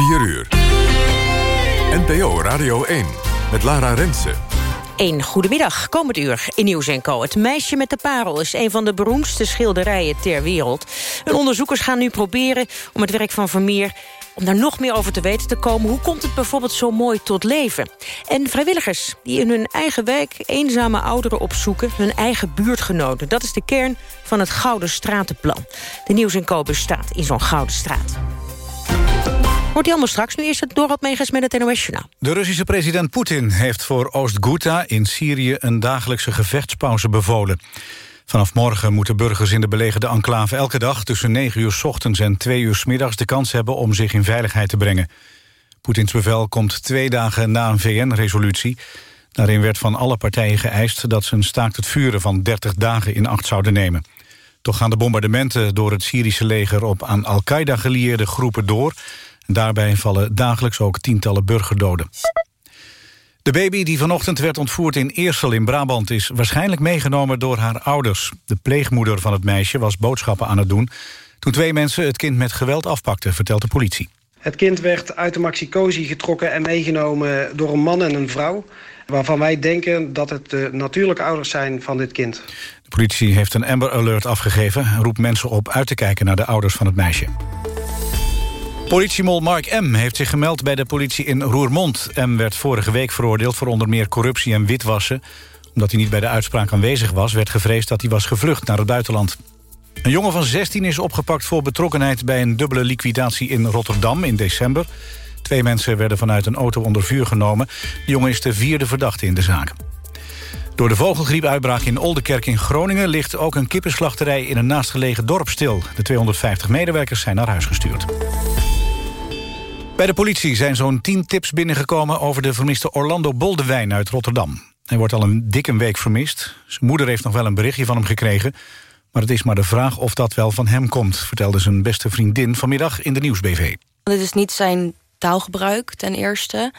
4 uur. NPO Radio 1 met Lara Rensen. Een goedemiddag, komend uur in Nieuws Co. Het meisje met de parel is een van de beroemdste schilderijen ter wereld. En onderzoekers gaan nu proberen om het werk van Vermeer om daar nog meer over te weten te komen... hoe komt het bijvoorbeeld zo mooi tot leven? En vrijwilligers die in hun eigen wijk eenzame ouderen opzoeken... hun eigen buurtgenoten. Dat is de kern van het Gouden Stratenplan. De Nieuws en Co bestaat in zo'n Gouden Straat. Wordt hij allemaal straks. Nu eerst het Dorot Megens met het NOS Journaal. De Russische president Poetin heeft voor Oost-Ghouta in Syrië... een dagelijkse gevechtspauze bevolen. Vanaf morgen moeten burgers in de belegerde enclave elke dag... tussen 9 uur s ochtends en 2 uur s middags de kans hebben... om zich in veiligheid te brengen. Poetins bevel komt twee dagen na een VN-resolutie. Daarin werd van alle partijen geëist dat ze een staakt het vuren van 30 dagen in acht zouden nemen. Toch gaan de bombardementen door het Syrische leger op aan Al-Qaeda gelieerde groepen door. Daarbij vallen dagelijks ook tientallen burgerdoden. De baby die vanochtend werd ontvoerd in Eersel in Brabant... is waarschijnlijk meegenomen door haar ouders. De pleegmoeder van het meisje was boodschappen aan het doen... toen twee mensen het kind met geweld afpakten, vertelt de politie. Het kind werd uit de maxicosi getrokken en meegenomen door een man en een vrouw... waarvan wij denken dat het de natuurlijke ouders zijn van dit kind. De politie heeft een Amber Alert afgegeven... en roept mensen op uit te kijken naar de ouders van het meisje. Politiemol Mark M. heeft zich gemeld bij de politie in Roermond. M. werd vorige week veroordeeld voor onder meer corruptie en witwassen. Omdat hij niet bij de uitspraak aanwezig was... werd gevreesd dat hij was gevlucht naar het buitenland. Een jongen van 16 is opgepakt voor betrokkenheid... bij een dubbele liquidatie in Rotterdam in december. Twee mensen werden vanuit een auto onder vuur genomen. De jongen is de vierde verdachte in de zaak. Door de vogelgriepuitbraak in Oldenkerk in Groningen... ligt ook een kippenslachterij in een naastgelegen dorp stil. De 250 medewerkers zijn naar huis gestuurd. Bij de politie zijn zo'n 10 tips binnengekomen... over de vermiste Orlando Boldewijn uit Rotterdam. Hij wordt al een dikke week vermist. Zijn moeder heeft nog wel een berichtje van hem gekregen... maar het is maar de vraag of dat wel van hem komt... vertelde zijn beste vriendin vanmiddag in de Nieuwsbv. Dit is niet zijn taalgebruik ten eerste.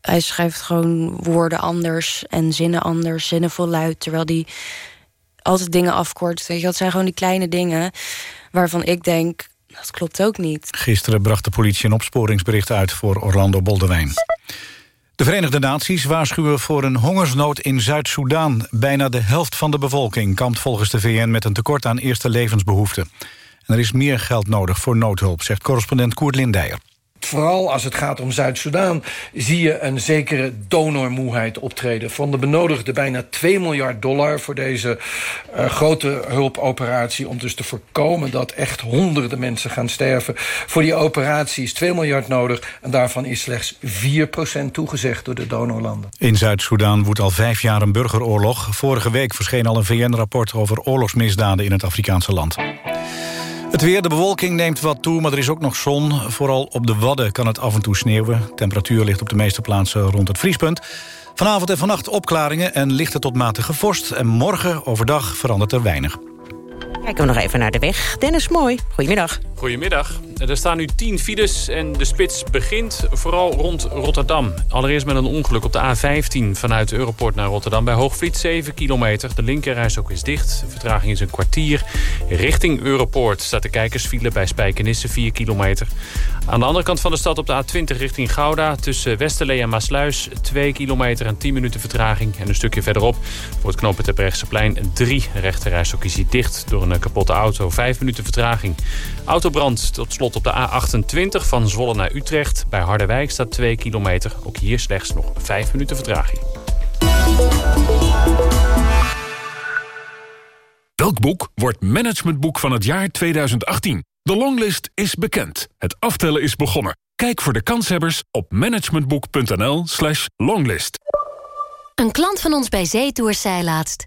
Hij schrijft gewoon woorden anders en zinnen anders, zinnen voluit... terwijl hij altijd dingen afkort. Weet je, dat zijn gewoon die kleine dingen waarvan ik denk dat klopt ook niet. Gisteren bracht de politie een opsporingsbericht uit voor Orlando Boldewijn. De Verenigde Naties waarschuwen voor een hongersnood in Zuid-Soedan. Bijna de helft van de bevolking kampt volgens de VN met een tekort aan eerste levensbehoeften. En er is meer geld nodig voor noodhulp, zegt correspondent Koert Lindijer vooral als het gaat om Zuid-Soedan... zie je een zekere donormoeheid optreden. Van de benodigde bijna 2 miljard dollar voor deze uh, grote hulpoperatie... om dus te voorkomen dat echt honderden mensen gaan sterven. Voor die operatie is 2 miljard nodig... en daarvan is slechts 4% toegezegd door de donorlanden. In Zuid-Soedan woedt al vijf jaar een burgeroorlog. Vorige week verscheen al een VN-rapport over oorlogsmisdaden in het Afrikaanse land. Het weer, de bewolking neemt wat toe, maar er is ook nog zon. Vooral op de Wadden kan het af en toe sneeuwen. temperatuur ligt op de meeste plaatsen rond het vriespunt. Vanavond en vannacht opklaringen en lichte tot matige vorst. En morgen overdag verandert er weinig. Kijken we nog even naar de weg. Dennis Mooi, goedemiddag. Goedemiddag. Er staan nu 10 files en de spits begint vooral rond Rotterdam. Allereerst met een ongeluk op de A15 vanuit Europort naar Rotterdam. Bij Hoogvliet 7 kilometer. De linkerreis ook is dicht. De vertraging is een kwartier. Richting Europort staat de kijkersfile bij Spijkenisse 4 kilometer. Aan de andere kant van de stad op de A20 richting Gouda... tussen Westerlee en Maasluis 2 kilometer en 10 minuten vertraging. En een stukje verderop voor het knooppunt plein 3 rechterreis ook is dicht door een kapotte auto. 5 minuten vertraging. Autobrand tot slot op de A28 van Zwolle naar Utrecht. Bij Harderwijk staat 2 kilometer. Ook hier slechts nog 5 minuten vertraging. Welk boek wordt managementboek van het jaar 2018? De longlist is bekend. Het aftellen is begonnen. Kijk voor de kanshebbers op managementboek.nl slash longlist. Een klant van ons bij Zeetours zei laatst...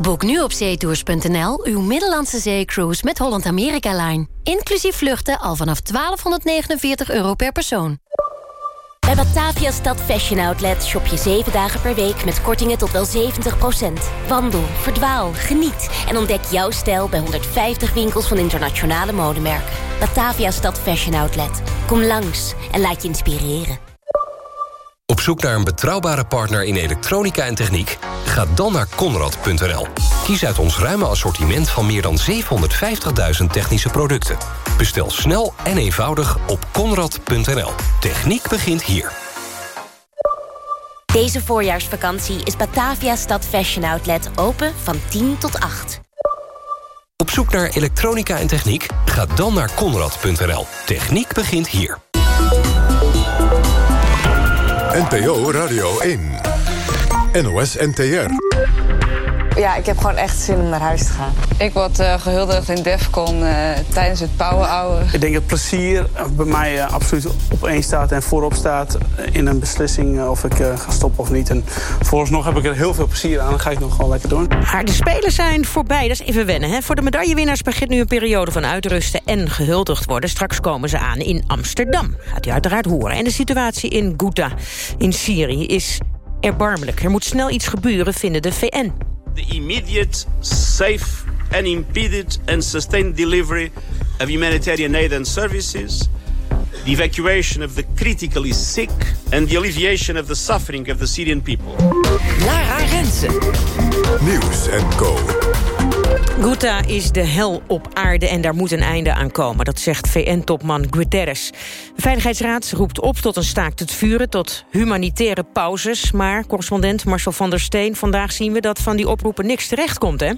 Boek nu op zeetours.nl uw Middellandse zeecruise met Holland America Line. Inclusief vluchten al vanaf 1249 euro per persoon. Bij Batavia Stad Fashion Outlet shop je 7 dagen per week met kortingen tot wel 70%. Wandel, verdwaal, geniet en ontdek jouw stijl bij 150 winkels van internationale modemerken. Batavia Stad Fashion Outlet. Kom langs en laat je inspireren. Op zoek naar een betrouwbare partner in elektronica en techniek? Ga dan naar Conrad.nl. Kies uit ons ruime assortiment van meer dan 750.000 technische producten. Bestel snel en eenvoudig op Conrad.nl. Techniek begint hier. Deze voorjaarsvakantie is Batavia Stad Fashion Outlet open van 10 tot 8. Op zoek naar elektronica en techniek? Ga dan naar Conrad.nl. Techniek begint hier. NPO Radio 1. NOS NTR. Ja, ik heb gewoon echt zin om naar huis te gaan. Ik word uh, gehuldigd in Defcon uh, tijdens het Power Hour. Ik denk dat plezier bij mij uh, absoluut op één staat en voorop staat in een beslissing of ik ga stoppen of niet. En vooralsnog heb ik er heel veel plezier aan en ga ik nog gewoon lekker doen. Maar de spelen zijn voorbij, dat is even wennen. Hè? Voor de medaillewinnaars begint nu een periode van uitrusten en gehuldigd worden. Straks komen ze aan in Amsterdam. Gaat u uiteraard horen. En de situatie in Ghouta in Syrië is erbarmelijk. Er moet snel iets gebeuren, vinden de VN. the immediate, safe, unimpeded and sustained delivery of humanitarian aid and services, the evacuation of the critically sick, and the alleviation of the suffering of the Syrian people. Lara Rensen. Nieuws en Co. Ghouta is de hel op aarde en daar moet een einde aan komen. Dat zegt VN-topman Guterres. De Veiligheidsraad roept op tot een staakt het vuren... tot humanitaire pauzes. Maar, correspondent Marcel van der Steen... vandaag zien we dat van die oproepen niks terechtkomt, hè?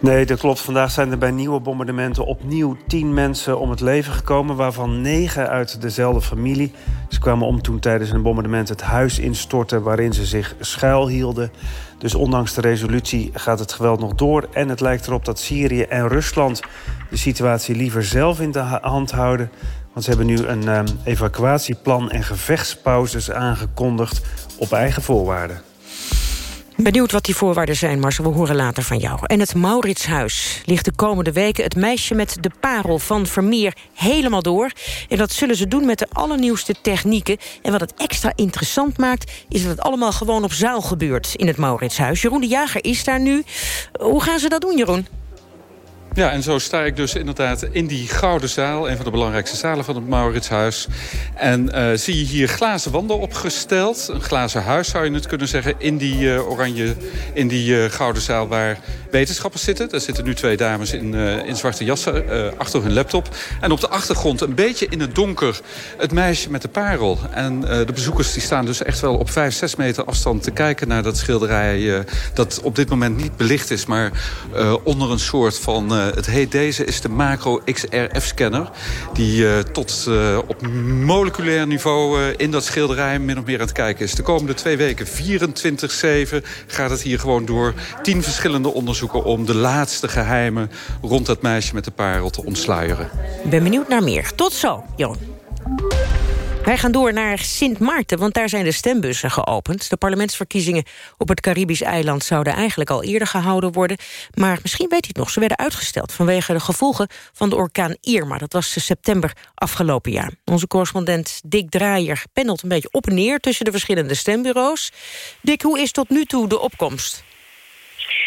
Nee, dat klopt. Vandaag zijn er bij nieuwe bombardementen opnieuw tien mensen om het leven gekomen... waarvan negen uit dezelfde familie. Ze kwamen om toen tijdens een bombardement het huis instortte... waarin ze zich schuilhielden. Dus ondanks de resolutie gaat het geweld nog door... en het lijkt erop dat Syrië en Rusland de situatie liever zelf in de hand houden... want ze hebben nu een um, evacuatieplan en gevechtspauzes aangekondigd... op eigen voorwaarden. Benieuwd wat die voorwaarden zijn, Marcel. We horen later van jou. En het Mauritshuis ligt de komende weken het meisje met de parel van Vermeer helemaal door. En dat zullen ze doen met de allernieuwste technieken. En wat het extra interessant maakt, is dat het allemaal gewoon op zaal gebeurt in het Mauritshuis. Jeroen de Jager is daar nu. Hoe gaan ze dat doen, Jeroen? Ja, en zo sta ik dus inderdaad in die Gouden Zaal... een van de belangrijkste zalen van het Mauritshuis. En uh, zie je hier glazen wanden opgesteld. Een glazen huis zou je het kunnen zeggen... in die uh, oranje, in die uh, Gouden Zaal waar wetenschappers zitten. Daar zitten nu twee dames in, in zwarte jassen achter hun laptop. En op de achtergrond, een beetje in het donker... het meisje met de parel. En de bezoekers die staan dus echt wel op vijf, zes meter afstand... te kijken naar dat schilderij dat op dit moment niet belicht is... maar onder een soort van het heet deze is de Macro XRF-scanner. Die uh, tot uh, op moleculair niveau in dat schilderij min of meer aan het kijken is. De komende twee weken, 24-7, gaat het hier gewoon door. Tien verschillende onderzoeken om de laatste geheimen... rond dat meisje met de parel te ontsluieren. Ik ben benieuwd naar meer. Tot zo, Joon. Wij gaan door naar Sint Maarten, want daar zijn de stembussen geopend. De parlementsverkiezingen op het Caribisch eiland zouden eigenlijk al eerder gehouden worden. Maar misschien weet u het nog, ze werden uitgesteld vanwege de gevolgen van de orkaan Irma. Dat was september afgelopen jaar. Onze correspondent Dick Draaier pendelt een beetje op en neer tussen de verschillende stembureaus. Dick, hoe is tot nu toe de opkomst?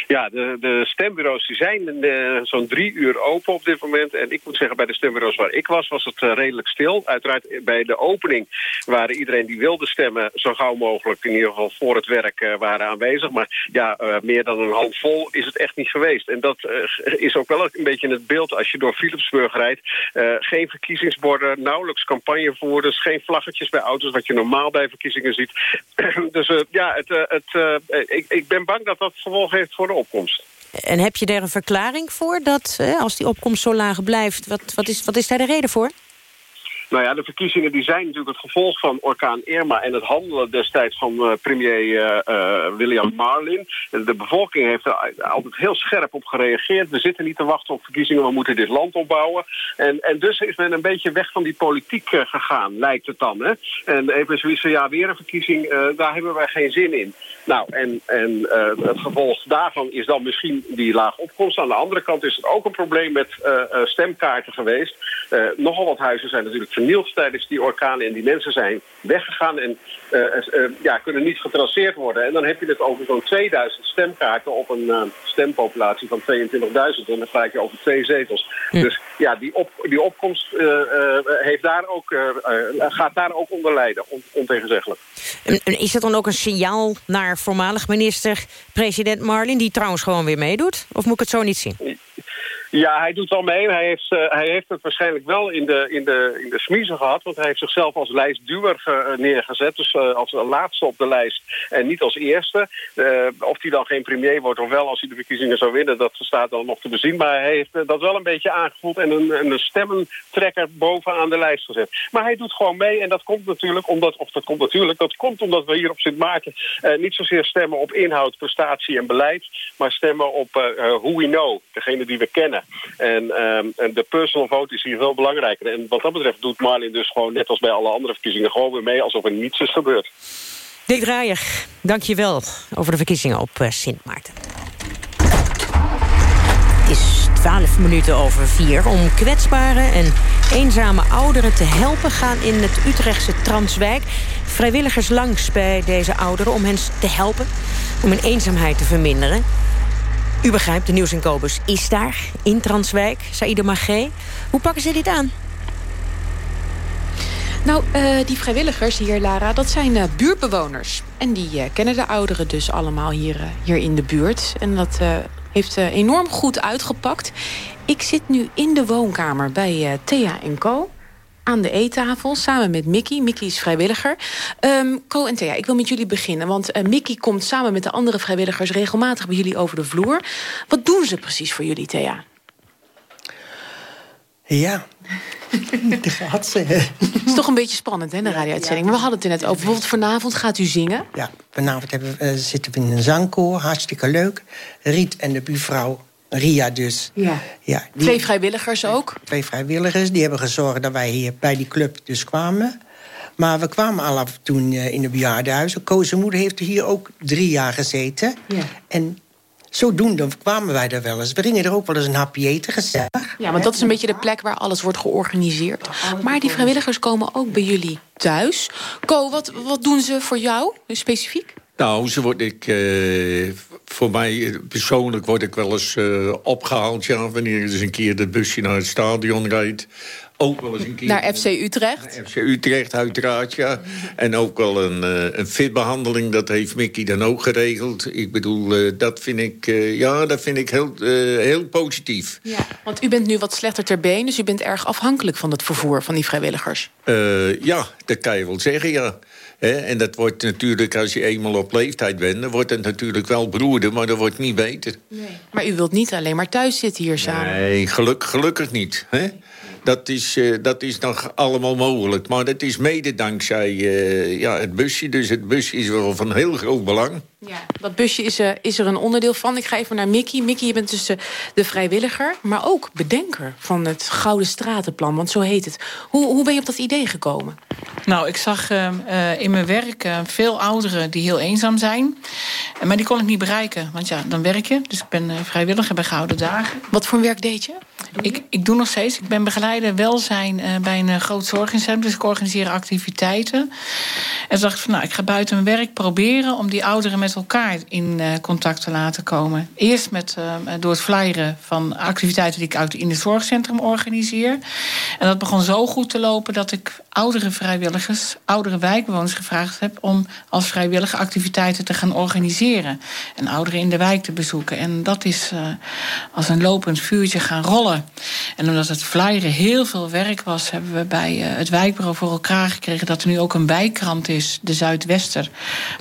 Ja, de, de stembureaus die zijn uh, zo'n drie uur open op dit moment. En ik moet zeggen, bij de stembureaus waar ik was, was het uh, redelijk stil. Uiteraard bij de opening waren iedereen die wilde stemmen... zo gauw mogelijk in ieder geval voor het werk waren aanwezig. Maar ja, meer dan een handvol is het echt niet geweest. En dat is ook wel een beetje het beeld als je door Philipsburg rijdt. geen verkiezingsborden, nauwelijks campagnevoerders... geen vlaggetjes bij auto's, wat je normaal bij verkiezingen ziet. dus ja, het, het, ik, ik ben bang dat dat gevolg heeft voor de opkomst. En heb je daar een verklaring voor dat als die opkomst zo laag blijft... wat, wat, is, wat is daar de reden voor? Nou ja, de verkiezingen die zijn natuurlijk het gevolg van orkaan Irma... en het handelen destijds van premier William Marlin. De bevolking heeft er altijd heel scherp op gereageerd. We zitten niet te wachten op verkiezingen, we moeten dit land opbouwen. En, en dus is men een beetje weg van die politiek gegaan, lijkt het dan. Hè? En even zoiets van, ja, weer een verkiezing, daar hebben wij geen zin in. Nou, en, en het gevolg daarvan is dan misschien die laag opkomst. Aan de andere kant is het ook een probleem met stemkaarten geweest. nogal wat huizen zijn natuurlijk vernield tijdens die orkaan... en die mensen zijn weggegaan en ja, kunnen niet getraceerd worden. En dan heb je het over zo'n 2000 stemkaarten op een stempopulatie van 22.000. En dan praat je over twee zetels. Dus ja, die, op, die opkomst heeft daar ook, gaat daar ook onder lijden, on, ontegenzeggelijk. Is dat dan ook een signaal naar voormalig minister-president Marlin... die trouwens gewoon weer meedoet? Of moet ik het zo niet zien? Ja, hij doet wel mee. Hij heeft, uh, hij heeft het waarschijnlijk wel in de, in, de, in de smiezen gehad. Want hij heeft zichzelf als lijstduwer uh, neergezet. Dus uh, als laatste op de lijst en niet als eerste. of hij dan geen premier wordt of wel als hij de verkiezingen zou winnen... dat staat dan nog te bezien. Maar hij heeft dat wel een beetje aangevoeld... en een, een stemmentrekker bovenaan de lijst gezet. Maar hij doet gewoon mee. En dat komt natuurlijk omdat... of dat komt natuurlijk... dat komt omdat we hier op Sint Maarten... niet zozeer stemmen op inhoud, prestatie en beleid... maar stemmen op who we know. Degene die we kennen. En, um, en, de personal vote is hier veel belangrijker. En wat dat betreft doet Marlin dus gewoon net als bij alle andere verkiezingen... gewoon weer mee alsof er niets is gebeurd. Dick Draaier, dank je wel over de verkiezingen op uh, Sint Maarten. Het is 12 minuten over vier. Om kwetsbare en eenzame ouderen te helpen... gaan in het Utrechtse Transwijk vrijwilligers langs bij deze ouderen... om hen te helpen om hun eenzaamheid te verminderen. U begrijpt, de Kobus is daar, in Transwijk. Saïde Magé. Hoe pakken ze dit aan? Nou, uh, die vrijwilligers hier, Lara, dat zijn uh, buurtbewoners. En die uh, kennen de ouderen dus allemaal hier, hier in de buurt. En dat heeft enorm goed uitgepakt. Ik zit nu in de woonkamer bij Thea en Co aan de eettafel samen met Mickey. Mickey is vrijwilliger. Um, Co en Thea, ik wil met jullie beginnen. Want uh, Mickey komt samen met de andere vrijwilligers... regelmatig bij jullie over de vloer. Wat doen ze precies voor jullie, Thea? Ja, de gaat ze. Het is toch een beetje spannend, hè, de radio-uitzending. Maar we hadden het er net over. Bijvoorbeeld vanavond gaat u zingen. Ja, vanavond hebben, uh, zitten we in een zangkoor. Hartstikke leuk. Riet en de buurvrouw Ria dus. Ja. Ja, twee vrijwilligers ook? Twee vrijwilligers. Die hebben gezorgd dat wij hier bij die club dus kwamen. Maar we kwamen al af toen uh, in de bejaardenhuizen. Koos moeder heeft hier ook drie jaar gezeten. Ja. En zodoende kwamen wij er wel eens. We gingen er ook wel eens een hapje eten, gezellig. Ja, want dat is een beetje de plek waar alles wordt georganiseerd. Maar die vrijwilligers komen ook bij jullie thuis. Ko, wat, wat doen ze voor jou specifiek? Nou, ze word ik, uh, voor mij persoonlijk word ik wel eens uh, opgehaald. Ja, wanneer eens een keer het busje naar het stadion rijdt. Ook wel eens een keer... Naar FC Utrecht? Naar FC Utrecht, uiteraard, ja. En ook wel een, een fitbehandeling, dat heeft Mickey dan ook geregeld. Ik bedoel, dat vind ik, ja, dat vind ik heel, heel positief. Ja, want u bent nu wat slechter ter been... dus u bent erg afhankelijk van het vervoer van die vrijwilligers. ja, dat kan je wel zeggen, ja. En dat wordt natuurlijk, als je eenmaal op leeftijd bent... dan wordt het natuurlijk wel broeder, maar dat wordt niet beter. Nee. Maar u wilt niet alleen maar thuis zitten hier samen? Nee, geluk, gelukkig niet. Hè? Dat is, uh, dat is nog allemaal mogelijk. Maar dat is mede dankzij uh, ja, het busje. Dus het busje is wel van heel groot belang. Ja, dat busje is, uh, is er een onderdeel van. Ik ga even naar Mickey. Mickey, je bent dus de vrijwilliger... maar ook bedenker van het Gouden Stratenplan. Want zo heet het. Hoe, hoe ben je op dat idee gekomen? Nou, ik zag in mijn werk veel ouderen die heel eenzaam zijn. Maar die kon ik niet bereiken. Want ja, dan werk je. Dus ik ben vrijwilliger bij Gouden Dagen. Wat voor werk deed je? Ik, ik doe nog steeds. Ik ben begeleider welzijn uh, bij een uh, groot zorginstelling. Dus ik organiseer activiteiten. En toen dacht ik van, nou, ik ga buiten mijn werk proberen... om die ouderen met elkaar in uh, contact te laten komen. Eerst met, door het flyeren van activiteiten die ik uit in het zorgcentrum organiseer. En dat begon zo goed te lopen dat ik oudere vrijwilligers... oudere wijkbewoners gevraagd heb... om als vrijwillige activiteiten te gaan organiseren. En ouderen in de wijk te bezoeken. En dat is als een lopend vuurtje gaan rollen. En omdat het flyeren heel veel werk was... hebben we bij uh, het wijkbureau voor elkaar gekregen... dat er nu ook een wijkkrant is, de Zuidwester...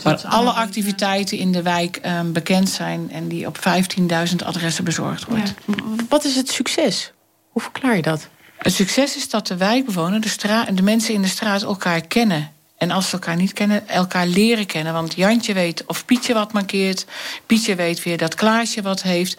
waar alle activiteiten in de wijk uh, bekend zijn... en die op 15.000 adressen bezorgd wordt. Ja. Wat is het succes? Hoe verklaar je dat? Het succes is dat de wijkbewoner, de, straat, de mensen in de straat elkaar kennen. En als ze elkaar niet kennen, elkaar leren kennen. Want Jantje weet of Pietje wat markeert. Pietje weet weer dat Klaasje wat heeft.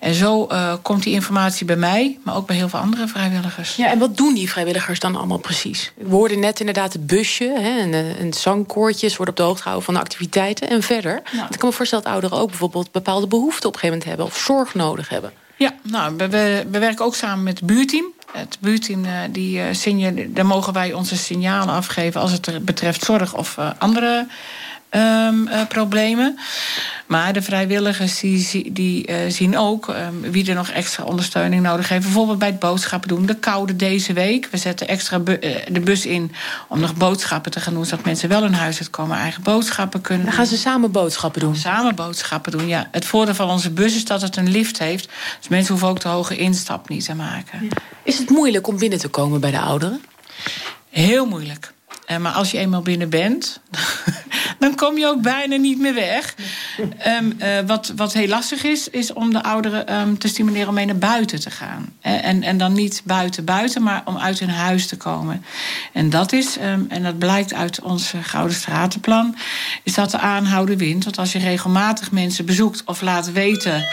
En zo uh, komt die informatie bij mij, maar ook bij heel veel andere vrijwilligers. Ja, en wat doen die vrijwilligers dan allemaal precies? We hoorden net inderdaad het busje hè, en een zangkoortjes worden op de hoogte gehouden van de activiteiten. En verder, nou. ik kan me voorstellen dat ouderen ook bijvoorbeeld bepaalde behoeften op een gegeven moment hebben of zorg nodig hebben. Ja, nou, we, we, we werken ook samen met het buurteam. Het buurteam, eh, die, uh, daar mogen wij onze signalen afgeven... als het betreft zorg of uh, andere um, uh, problemen. Maar de vrijwilligers die, die uh, zien ook um, wie er nog extra ondersteuning nodig heeft. Bijvoorbeeld bij het boodschappen doen. De koude deze week. We zetten extra bu uh, de bus in om nog boodschappen te gaan doen. Zodat mensen wel in huis uitkomen, eigen boodschappen kunnen Dan gaan ze samen boodschappen doen? Samen boodschappen doen, ja. Het voordeel van onze bus is dat het een lift heeft. Dus mensen hoeven ook de hoge instap niet te maken. Ja. Is het moeilijk om binnen te komen bij de ouderen? Heel moeilijk. Uh, maar als je eenmaal binnen bent, dan kom je ook bijna niet meer weg. Um, uh, wat, wat heel lastig is, is om de ouderen um, te stimuleren om mee naar buiten te gaan. En, en dan niet buiten buiten, maar om uit hun huis te komen. En dat is, um, en dat blijkt uit ons Gouden Stratenplan, is dat de aanhouden wint. Want als je regelmatig mensen bezoekt of laat weten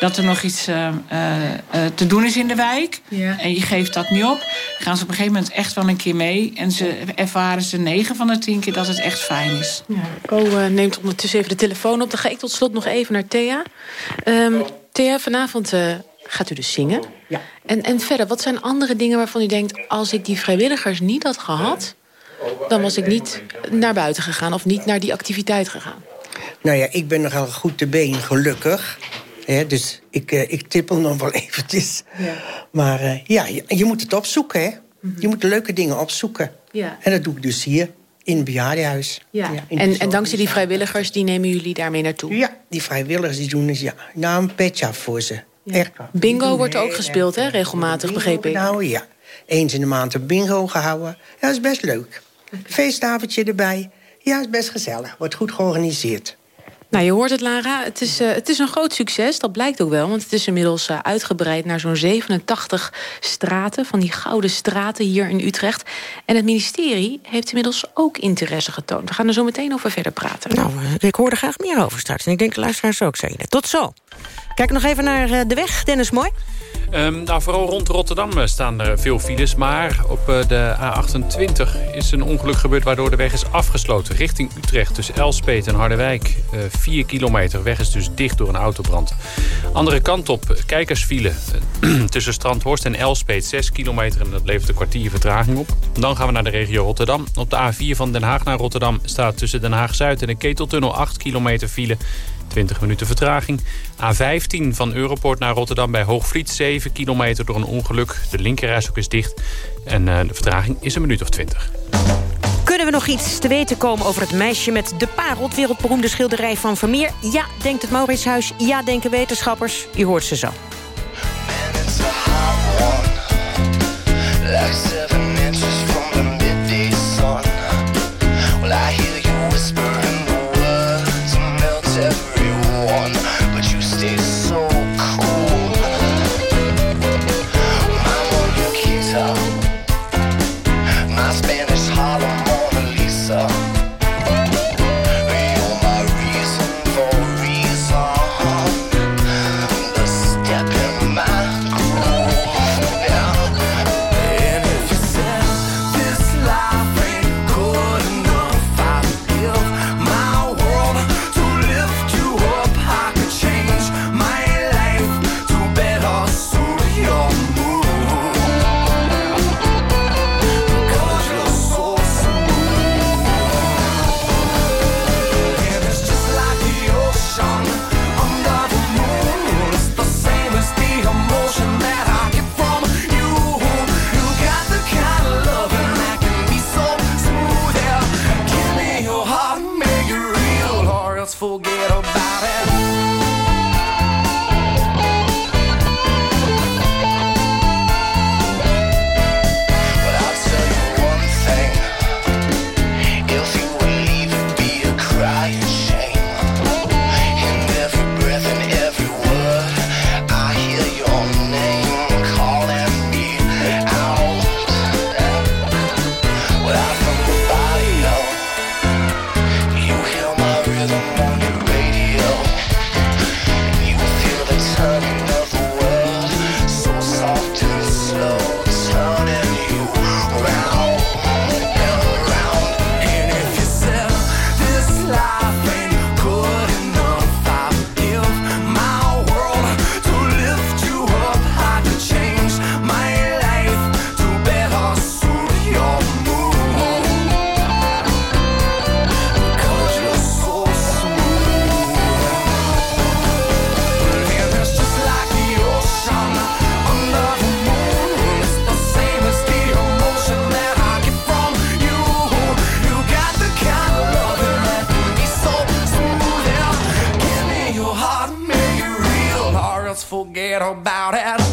dat er nog iets uh, uh, te doen is in de wijk, ja. en je geeft dat niet op, gaan ze op een gegeven moment echt wel een keer mee. En ze ervaren ze 9 van de 10 keer dat het echt fijn is. Ja, Co uh, neemt ondertussen even de telefoon op. Dan ga ik tot slot nog even naar Thea. Um, Thea, vanavond uh, gaat u dus zingen. Ja. En, en verder, wat zijn andere dingen waarvan u denkt... als ik die vrijwilligers niet had gehad... dan was ik niet naar buiten gegaan of niet naar die activiteit gegaan? Nou ja, ik ben nogal goed te been, gelukkig. Ja, dus ik, uh, ik tippel nog wel eventjes. Ja. Maar uh, ja, je, je, moet het opzoeken, hè. Mm -hmm. Je moet leuke dingen opzoeken. Ja. En dat doe ik dus hier in het bejaardenhuis. Ja. ja en, en dankzij die vrijwilligers, die nemen jullie daarmee naartoe? Ja, die vrijwilligers die doen dus ja, nou een petje af voor ze. Ja. Echt. Bingo wordt ook gespeeld, hè, regelmatig, begreep ik. Nou ja, eens in de maand een bingo gehouden. Ja, dat is best leuk. Feestavondje erbij. Ja, is best gezellig. Wordt goed georganiseerd. Nou, je hoort het, Lara. Het is, uh, het is een groot succes. Dat blijkt ook wel. Want het is inmiddels uh, uitgebreid naar zo'n 87 straten. Van die gouden straten hier in Utrecht. En het ministerie heeft inmiddels ook interesse getoond. We gaan er zo meteen over verder praten. Nou, ik hoor er graag meer over straks. En ik denk de luisteraars ook, zei je Tot zo. Kijk nog even naar uh, de weg. Dennis Mooi. Um, nou, vooral rond Rotterdam staan er veel files. Maar op uh, de A28 is een ongeluk gebeurd... waardoor de weg is afgesloten richting Utrecht. Tussen Elspet en Harderwijk. Uh, 4 kilometer. weg is dus dicht door een autobrand. Andere kant op, kijkersfile. Tussen Strandhorst en Elspet 6 kilometer. En dat levert een kwartier vertraging op. Dan gaan we naar de regio Rotterdam. Op de A4 van Den Haag naar Rotterdam... staat tussen Den Haag-Zuid en de Keteltunnel 8 kilometer file... 20 minuten vertraging. A15 van Europoort naar Rotterdam bij Hoogvliet. 7 kilometer door een ongeluk. De linkerrijstrook is dicht. En uh, de vertraging is een minuut of 20. Kunnen we nog iets te weten komen over het meisje met de parel... wereldberoemde schilderij van Vermeer? Ja, denkt het Mauritshuis. Ja, denken wetenschappers. Je hoort ze zo. Forget about it.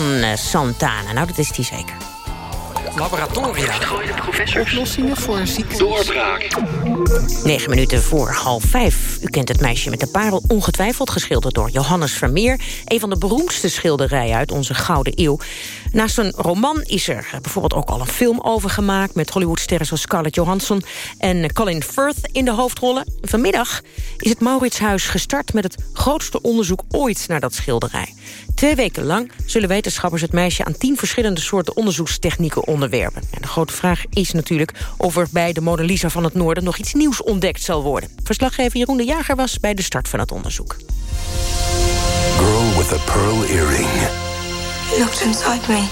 Van eh, Santana. Nou, dat is die zeker. Laboratoria. Oplossingen voor ziektes. Doorbraak. 9 minuten voor half vijf. U kent het meisje met de parel ongetwijfeld geschilderd door Johannes Vermeer. Een van de beroemdste schilderijen uit onze Gouden Eeuw. Naast een roman is er bijvoorbeeld ook al een film over gemaakt... met Hollywoodsterren zoals Scarlett Johansson en Colin Firth in de hoofdrollen. Vanmiddag is het Mauritshuis gestart met het grootste onderzoek ooit naar dat schilderij. Twee weken lang zullen wetenschappers het meisje aan tien verschillende soorten onderzoekstechnieken onderwerpen. En de grote vraag is natuurlijk of er bij de Mona Lisa van het Noorden nog iets nieuws ontdekt zal worden. Verslaggever Jeroen de Jager was bij de start van het onderzoek. Girl with a pearl earring. Looked inside me.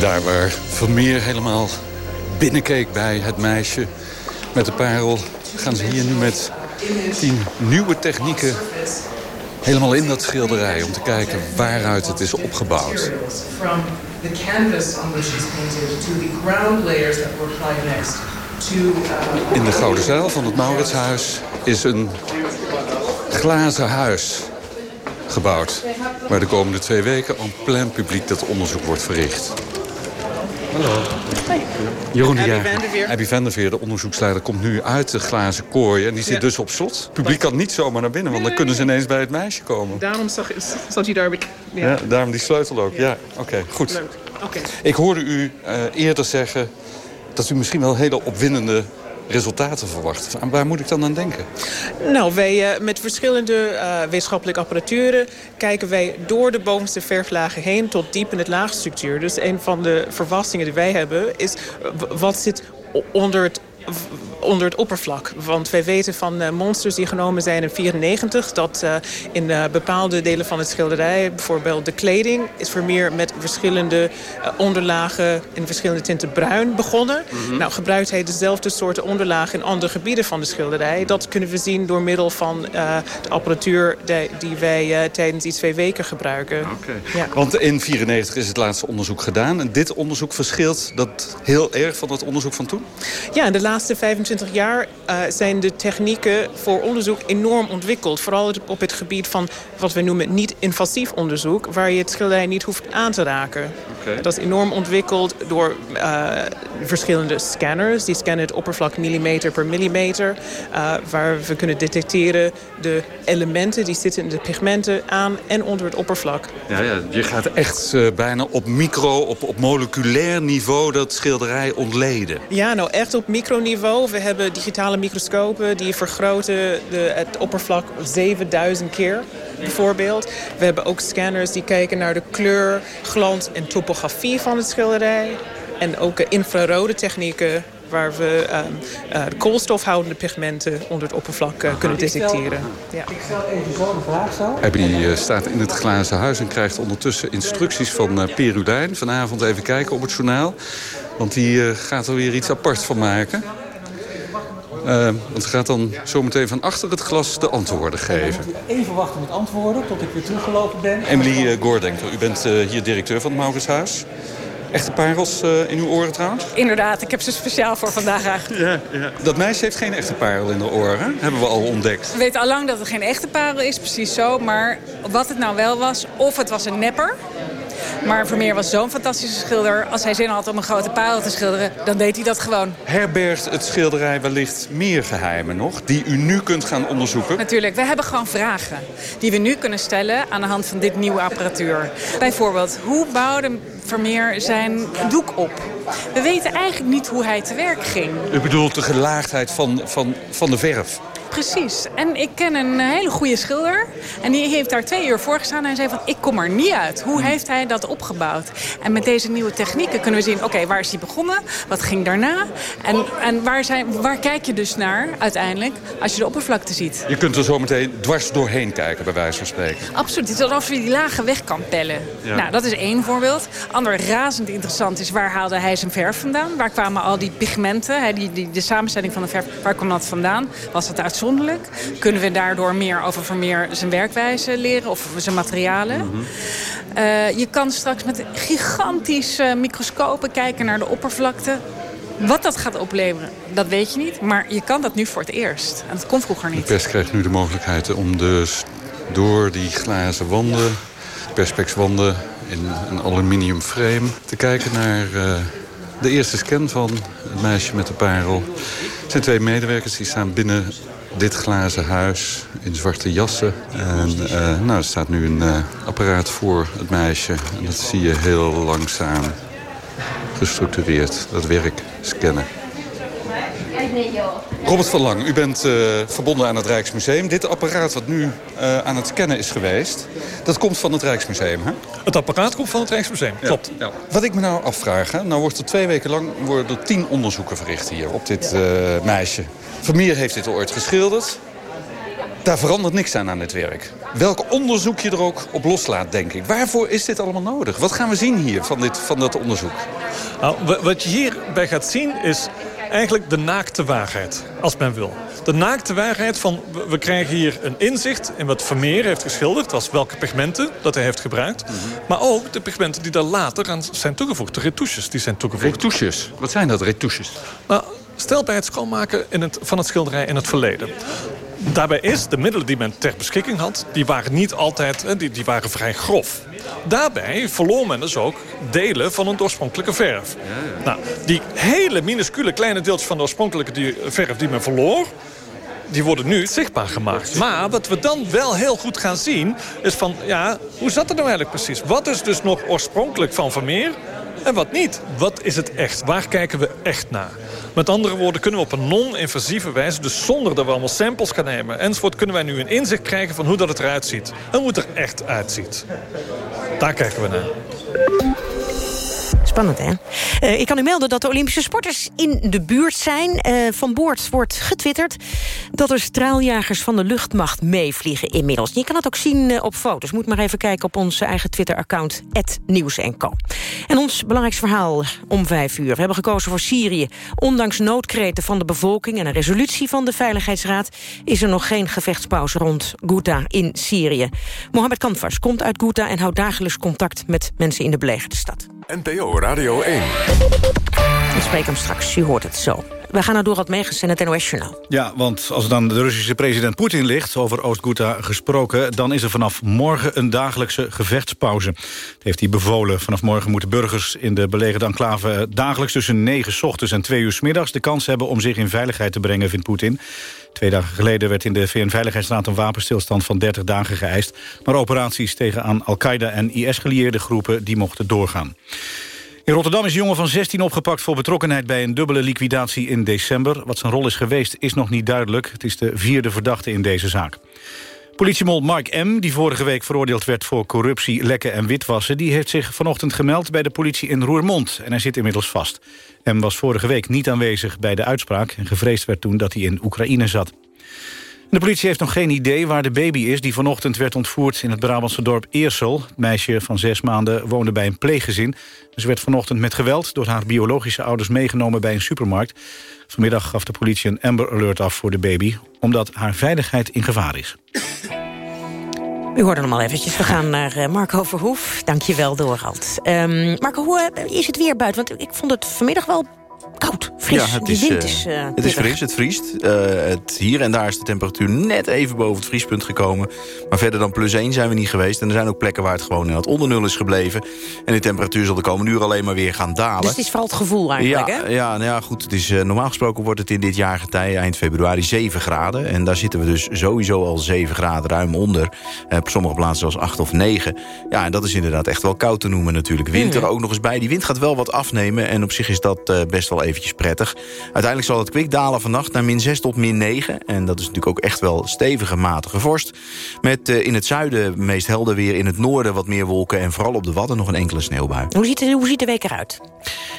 Daar waar Vermeer helemaal binnenkeek bij het meisje met de parel... gaan ze hier nu met tien nieuwe technieken helemaal in dat schilderij... om te kijken waaruit het is opgebouwd. From the canvas on which it's painted to the ground layers that were applied next uh, In de Gouden Zaal van het Mauritshuis is een glazen huis gebouwd... waar de komende twee weken aan plein publiek dat onderzoek wordt verricht. Hallo. Jeroen de Abby Jager. Abby Vanderveer, de onderzoeksleider, komt nu uit de glazen kooi. En die zit Ja. dus op slot. Het publiek kan niet zomaar naar binnen, want dan kunnen ze ineens bij het meisje komen. Daarom zag, zat hij daar. Ja. Ja, daarom die sleutel ook. Ja, oké, goed. Leuk. Oké. Ik hoorde u eh, eerder zeggen dat u misschien wel hele opwindende resultaten verwacht. Aan waar moet ik dan aan denken? Nou, wij eh, met verschillende eh, wetenschappelijke apparaturen kijken wij door de bovenste verflagen heen tot diep in het laagstructuur. Dus een van de verwachtingen die wij hebben is wat zit onder het onder het oppervlak. Want wij weten van eh, monsters die genomen zijn in 94... dat eh, in eh, bepaalde delen van het schilderij... bijvoorbeeld de kleding is Vermeer met verschillende onderlagen... in verschillende tinten bruin begonnen. Nou, gebruikt hij dezelfde soorten onderlagen... in andere gebieden van de schilderij. Dat kunnen we zien door middel van de apparatuur... die, die wij tijdens die twee weken gebruiken. Ja. Want in 94 is het laatste onderzoek gedaan. En dit onderzoek verschilt dat heel erg van dat onderzoek van toen? Ja, de laatste 25 jaar eh, zijn de technieken voor onderzoek enorm ontwikkeld. Vooral op het gebied van wat we noemen niet-invasief onderzoek... waar je het schilderij niet hoeft aan te raken. Dat is enorm ontwikkeld door eh, verschillende scanners. Die scannen het oppervlak millimeter per millimeter. eh, waar we kunnen detecteren de elementen die zitten in de pigmenten aan en onder het oppervlak. Ja, ja je gaat echt bijna op micro, op, op moleculair niveau dat schilderij ontleden. Ja, nou echt op microniveau. We hebben digitale microscopen die vergroten de, het oppervlak 7000 keer bijvoorbeeld. We hebben ook scanners die kijken naar de kleur, glans en topografie van het schilderij. En ook eh, infrarode technieken waar we ehm, eh, de koolstofhoudende pigmenten onder het oppervlak eh, kunnen detecteren. Ja. Ik stel even zo een vraag zo. Abby die, staat in het glazen huis en krijgt ondertussen instructies van uh, Perulijn. Vanavond even kijken op het journaal. Want die eh, gaat er weer iets apart van maken. Eh, want ze gaat dan zometeen van achter het glas de antwoorden geven. Even wachten met antwoorden tot ik weer teruggelopen ben. Emily uh, Goordenker, u bent uh, hier directeur van het Mauritshuis. Echte parels uh, in uw oren trouwens? Inderdaad, ik heb ze speciaal voor vandaag eigenlijk. Ja, ja. Dat meisje heeft geen echte parel in de oren, hebben we al ontdekt. We weten al lang dat het geen echte parel is, precies zo. Maar wat het nou wel was, of het was een nepper... Maar Vermeer was zo'n fantastische schilder. Als hij zin had om een grote parel te schilderen, dan deed hij dat gewoon. Herbergt het schilderij wellicht meer geheimen nog... die u nu kunt gaan onderzoeken? Natuurlijk, we hebben gewoon vragen die we nu kunnen stellen... aan de hand van dit nieuwe apparatuur. Bijvoorbeeld, hoe bouwde Vermeer zijn doek op? We weten eigenlijk niet hoe hij te werk ging. U bedoelt de gelaagdheid van, van, van de verf? Precies. En ik ken een hele goede schilder. En die heeft daar twee uur voor gestaan. En zei van, ik kom er niet uit. Hoe heeft hij dat opgebouwd? En met deze nieuwe technieken kunnen we zien... oké, waar is hij begonnen? Wat ging daarna? En, en waar, zijn, waar kijk je dus naar uiteindelijk als je de oppervlakte ziet? Je kunt er zo meteen dwars doorheen kijken, bij wijze van spreken. Absoluut. Het is alsof je die lagen weg kan pellen. Ja. Nou, dat is één voorbeeld. Ander razend interessant is, waar haalde hij zijn verf vandaan? Waar kwamen al die pigmenten, hè, die, die, de samenstelling van de verf, waar kwam dat vandaan? Was dat uitzonderlijk? Kunnen we daardoor meer over Vermeer zijn werkwijze leren of zijn materialen? Mhm. Eh, je kan straks met gigantische microscopen kijken naar de oppervlakte. Wat dat gaat opleveren, dat weet je niet. Maar je kan dat nu voor het eerst. En dat kon vroeger De niet. pers krijgt nu de mogelijkheid om dus door die glazen wanden, perspexwanden in een aluminium frame, te kijken naar eh, de eerste scan van het meisje met de parel. Er zijn twee medewerkers die staan binnen dit glazen huis in zwarte jassen. En eh, nou, er staat nu een eh, apparaat voor het meisje. En dat zie je heel langzaam gestructureerd, dat werk scannen. Robert van Lang, u bent eh, verbonden aan het Rijksmuseum. Dit apparaat wat nu eh, aan het scannen is geweest... dat komt van het Rijksmuseum, hè? Het apparaat komt van het Rijksmuseum, klopt. Ja. Wat ik me nou afvraag, hè, nou wordt er twee weken lang worden er tien onderzoeken verricht hier op dit eh, meisje. Vermeer heeft dit ooit geschilderd. Daar verandert niks aan aan dit werk. Welk onderzoek je er ook op loslaat, denk ik. Waarvoor is dit allemaal nodig? Wat gaan we zien hier van, dit, van dat onderzoek? Nou, wa- wat je hierbij gaat zien is eigenlijk de naakte waarheid, als men wil. De naakte waarheid van, we- krijgen hier een inzicht in wat Vermeer heeft geschilderd... als welke pigmenten dat hij heeft gebruikt. Maar ook de pigmenten die daar later aan zijn toegevoegd. De retouches die zijn toegevoegd. Retouches? Wat zijn dat, retouches? Nou, stel bij het schoonmaken in het, van het schilderij in het verleden. Daarbij is, de middelen die men ter beschikking had... die waren niet altijd, die, die waren vrij grof. Daarbij verloor men dus ook delen van een oorspronkelijke verf. Nou, die hele minuscule kleine deeltjes van de oorspronkelijke verf die men verloor... die worden nu zichtbaar gemaakt. Maar wat we dan wel heel goed gaan zien... is van, ja, hoe zat het nou eigenlijk precies? Wat is dus nog oorspronkelijk van Vermeer... En wat niet? Wat is het echt? Waar kijken we echt naar? Met andere woorden, kunnen we op een non-invasieve wijze... dus zonder dat we allemaal samples gaan nemen enzovoort... kunnen wij nu een inzicht krijgen van hoe dat het eruit ziet. En hoe het er echt uitziet. Daar kijken we naar. Hè? Eh, ik kan u melden dat de Olympische sporters in de buurt zijn. Eh, van boord wordt getwitterd dat er straaljagers van de luchtmacht meevliegen inmiddels. Je kan het ook zien eh, op foto's. Moet maar even kijken op onze eigen Twitter-account, Nieuws En ons belangrijkste verhaal om vijf uur. We hebben gekozen voor Syrië. Ondanks noodkreten van de bevolking en een resolutie van de Veiligheidsraad... is er nog geen gevechtspauze rond Ghouta in Syrië. Mohamed Kanfars komt uit Ghouta en houdt dagelijks contact met mensen in de belegerde stad. NPO Radio 1. Ik spreek hem straks, u hoort het zo. We gaan naar Dorad Megens en het NOS-journaal. Ja, want als dan de Russische president Poetin ligt... over Oost-Ghouta gesproken... dan is er vanaf morgen een dagelijkse gevechtspauze. Dat heeft hij bevolen. Vanaf morgen moeten burgers in de belegerde enclave... dagelijks tussen 9 s ochtends en 2 uur s middags... de kans hebben om zich in veiligheid te brengen, vindt Poetin. Twee dagen geleden werd in de VN-veiligheidsraad... een wapenstilstand van 30 dagen geëist. Maar operaties tegen aan Al-Qaeda en IS-gelieerde groepen... die mochten doorgaan. In Rotterdam is een jongen van 16 opgepakt voor betrokkenheid bij een dubbele liquidatie in december. Wat zijn rol is geweest is nog niet duidelijk. Het is de vierde verdachte in deze zaak. Politiemol Mark M., die vorige week veroordeeld werd voor corruptie, lekken en witwassen... die heeft zich vanochtend gemeld bij de politie in Roermond. En hij zit inmiddels vast. M was vorige week niet aanwezig bij de uitspraak... en gevreesd werd toen dat hij in Oekraïne zat. De politie heeft nog geen idee waar de baby is... die vanochtend werd ontvoerd in het Brabantse dorp Eersel. Het meisje van zes maanden woonde bij een pleeggezin. Ze werd vanochtend met geweld door haar biologische ouders meegenomen bij een supermarkt. Vanmiddag gaf de politie een Amber Alert af voor de baby... omdat haar veiligheid in gevaar is. U hoorde hem al eventjes. We gaan naar eh, Marco Verhoef. Dank je wel, Dorald. Ehm, Marco, hoe eh, is het weer buiten? Want ik vond het vanmiddag wel Ja, het is, wind eh, is, eh, het is fris, het vriest. Eh, het, hier en daar is de temperatuur net even boven het vriespunt gekomen. Maar verder dan plus 1 zijn we niet geweest. En er zijn ook plekken waar het gewoon in het onder nul is gebleven. En de temperatuur zal de komende uur alleen maar weer gaan dalen. Dus het is vooral het gevoel eigenlijk, ja, hè? Ja, nou ja, goed. Het is, normaal gesproken wordt het in dit jaargetij eind februari 7 graden. En daar zitten we dus sowieso al 7 graden ruim onder. Op sommige plaatsen zelfs 8 of 9. Ja, en dat is inderdaad echt wel koud te noemen natuurlijk. Wind er ook nog eens bij. Die wind gaat wel wat afnemen. En op zich is dat best wel eventjes prettig. 30. Uiteindelijk zal het kwik dalen vannacht naar min 6 tot min 9. En dat is natuurlijk ook echt wel stevige, matige vorst. Met in het zuiden meest helder weer, in het noorden wat meer wolken... en vooral op de Wadden nog een enkele sneeuwbui. Hoe ziet, de, hoe ziet de week eruit?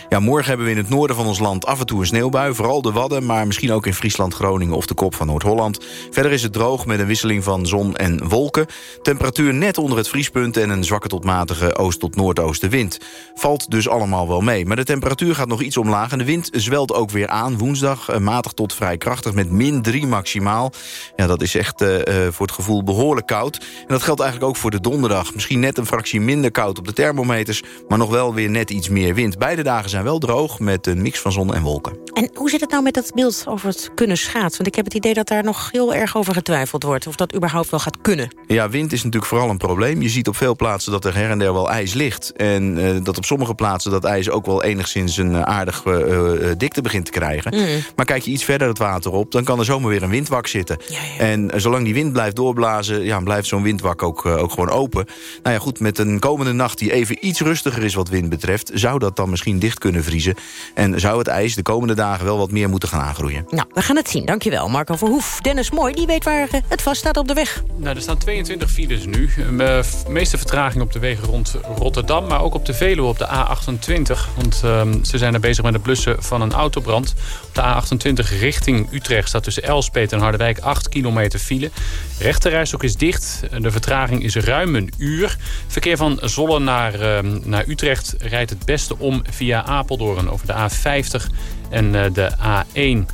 Ja, morgen hebben we in het noorden van ons land af en toe een sneeuwbui. Vooral de Wadden, maar misschien ook in Friesland, Groningen of de kop van Noord-Holland. Verder is het droog met een wisseling van zon en wolken. Temperatuur net onder het vriespunt en een zwakke tot matige oost- tot noordoostenwind. Valt dus allemaal wel mee. Maar de temperatuur gaat nog iets omlaag en de wind zwelt ook weer aan. Woensdag uh, matig tot vrij krachtig met min 3 maximaal. Ja, dat is echt uh, uh, voor het gevoel behoorlijk koud. En dat geldt eigenlijk ook voor de donderdag. Misschien net een fractie minder koud op de thermometers... maar nog wel weer net iets meer wind. Beide dagen zijn wel droog met een mix van zon en wolken. En hoe zit het nou met dat beeld over het kunnen schaatsen? Want ik heb het idee dat daar nog heel erg over getwijfeld wordt... of dat überhaupt wel gaat kunnen. Ja, wind is natuurlijk vooral een probleem. Je ziet op veel plaatsen dat er her en der wel ijs ligt. En uh, dat op sommige plaatsen dat ijs ook wel enigszins een aardige uh, dikte begint te krijgen. Mm. Maar kijk je iets verder het water op, dan kan er zomaar weer een windwak zitten. Ja, ja. En zolang die wind blijft doorblazen, ja, blijft zo'n windwak ook, ook gewoon open. Nou ja, goed, met een komende nacht die even iets rustiger is wat wind betreft... zou dat dan misschien dicht kunnen vriezen. En zou het ijs de komende dagen wel wat meer moeten gaan aangroeien. Nou, we gaan het zien. Dankjewel, Marco Verhoef. Dennis Mooi, die weet waar het vast staat op de weg. Nou, er staan 22 files nu. De meeste vertraging op de wegen rond Rotterdam... maar ook op de Veluwe op de A28. Want um, ze zijn er bezig met het blussen van een autobrand. Op de A28 richting Utrecht staat tussen Elspet en Harderwijk 8 kilometer file. Rechterreis is dicht. De vertraging is ruim een uur. Verkeer van Zollen naar, um, naar Utrecht rijdt het beste om via Apeldoorn... over de A50 en uh, de A1.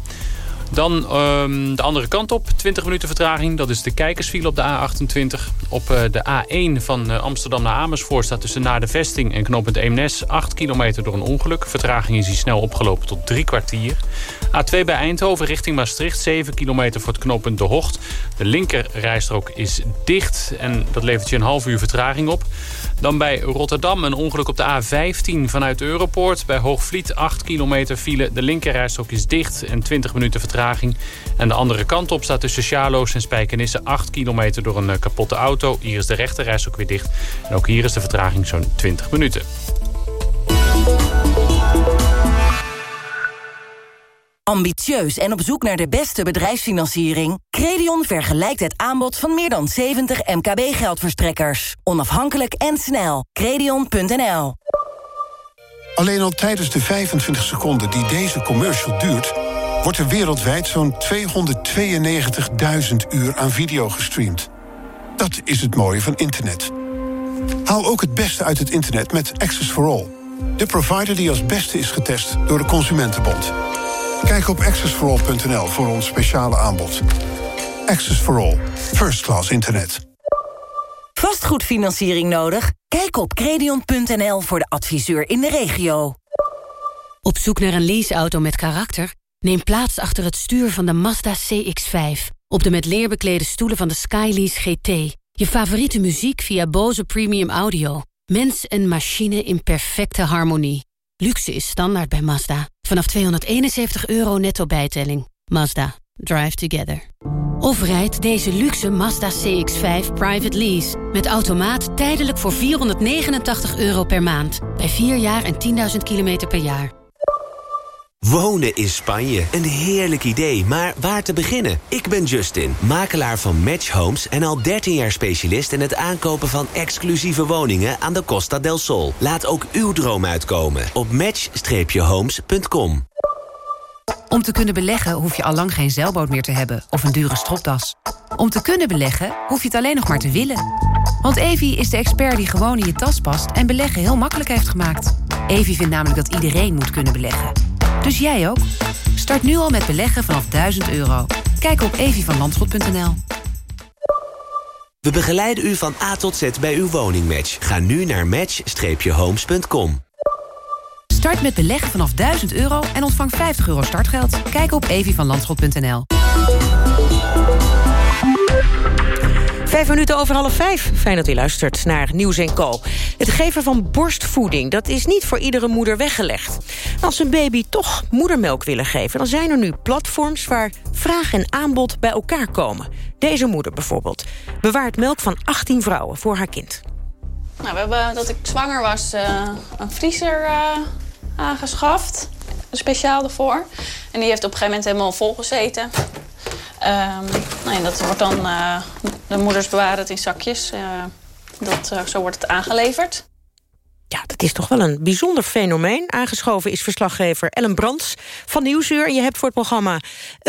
Dan um, de andere kant op, 20 minuten vertraging. Dat is de kijkersfile op de A28. Op uh, de A1 van uh, Amsterdam naar Amersfoort staat tussen naar de vesting en knooppunt Eemnes 8 kilometer door een ongeluk. Vertraging is hier snel opgelopen tot drie kwartier. A2 bij Eindhoven richting Maastricht, 7 kilometer voor het knooppunt De Hocht. De linker rijstrook is dicht en dat levert je een half uur vertraging op. Dan bij Rotterdam een ongeluk op de A15 vanuit Europoort. Bij Hoogvliet 8 kilometer file. De linkerrijstrook is dicht en 20 minuten vertraging. En de andere kant op staat tussen Charloes en Spijkenisse 8 kilometer door een kapotte auto. Hier is de rechterrijstrook weer dicht. En ook hier is de vertraging zo'n 20 minuten. Ambitieus en op zoek naar de beste bedrijfsfinanciering? Credion vergelijkt het aanbod van meer dan 70 MKB-geldverstrekkers. Onafhankelijk en snel. Credion.nl Alleen al tijdens de 25 seconden die deze commercial duurt... wordt er wereldwijd zo'n 292.000 uur aan video gestreamd. Dat is het mooie van internet. Haal ook het beste uit het internet met Access for All. De provider die als beste is getest door de Consumentenbond. Kijk op accessforall.nl voor ons speciale aanbod. Access for All. First class internet. Vastgoedfinanciering nodig? Kijk op credion.nl voor de adviseur in de regio. Op zoek naar een leaseauto met karakter? Neem plaats achter het stuur van de Mazda CX-5. Op de met leer beklede stoelen van de Skylease GT. Je favoriete muziek via Bose Premium Audio. Mens en machine in perfecte harmonie. Luxe is standaard bij Mazda. Vanaf 271 euro netto bijtelling. Mazda. Drive together. Of rijd deze luxe Mazda CX-5 private lease. Met automaat tijdelijk voor 489 euro per maand. Bij 4 jaar en 10.000 kilometer per jaar. Wonen in Spanje. Een heerlijk idee, maar waar te beginnen? Ik ben Justin, makelaar van Match Homes... en al 13 jaar specialist in het aankopen van exclusieve woningen... aan de Costa del Sol. Laat ook uw droom uitkomen op match-homes.com. Om te kunnen beleggen hoef je al lang geen zeilboot meer te hebben... of een dure stropdas. Om te kunnen beleggen hoef je het alleen nog maar te willen. Want Evi is de expert die gewoon in je tas past... en beleggen heel makkelijk heeft gemaakt. Evi vindt namelijk dat iedereen moet kunnen beleggen. Dus jij ook? Start nu al met beleggen vanaf 1000 euro. Kijk op evievanlandschot.nl. We begeleiden u van A tot Z bij uw woningmatch. Ga nu naar match-homes.com. Start met beleggen vanaf 1000 euro en ontvang 50 euro startgeld. Kijk op evievanlandschot.nl. Vijf minuten over half vijf. Fijn dat u luistert naar Nieuws Co. Het geven van borstvoeding, dat is niet voor iedere moeder weggelegd. Als een baby toch moedermelk willen geven... dan zijn er nu platforms waar vraag en aanbod bij elkaar komen. Deze moeder bijvoorbeeld bewaart melk van 18 vrouwen voor haar kind. Nou, we hebben dat ik zwanger was uh, een vriezer uh, aangeschaft. speciaal ervoor. En die heeft op een gegeven moment helemaal volgezeten. Um, nou, en dat wordt dan, uh, de moeders bewaren het in zakjes. Uh, dat, uh, zo wordt het aangeleverd. Ja, dat is toch wel een bijzonder fenomeen. Aangeschoven is verslaggever Ellen Brands van Nieuwsuur. Je hebt voor het programma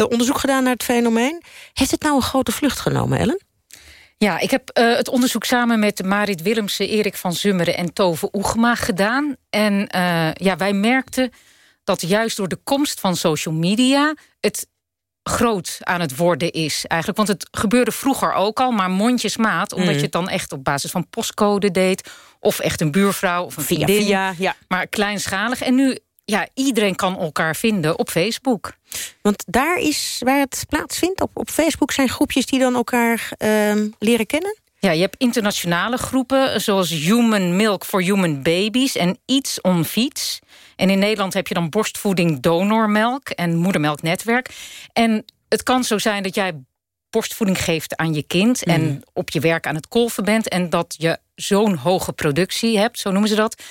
onderzoek gedaan naar het fenomeen. Heeft het nou een grote vlucht genomen, Ellen? Ja, ik heb uh, het onderzoek samen met Marit Willemsen, Erik van Zummeren en Tove Oegema gedaan. En uh, ja, wij merkten dat juist door de komst van social media... het groot aan het worden is eigenlijk. Want het gebeurde vroeger ook al, maar mondjesmaat. Omdat mm. je het dan echt op basis van postcode deed. Of echt een buurvrouw of een vriendin. Via, ja. Maar kleinschalig. En nu, ja, iedereen kan elkaar vinden op Facebook. Want daar is waar het plaatsvindt. Op, op Facebook zijn groepjes die dan elkaar uh, leren kennen? Ja, je hebt internationale groepen zoals Human Milk for Human Babies en Iets on Fiets. En in Nederland heb je dan borstvoeding donormelk en moedermelknetwerk. En het kan zo zijn dat jij borstvoeding geeft aan je kind... en Mm. op je werk aan het kolven bent... en dat je zo'n hoge productie hebt, zo noemen ze dat...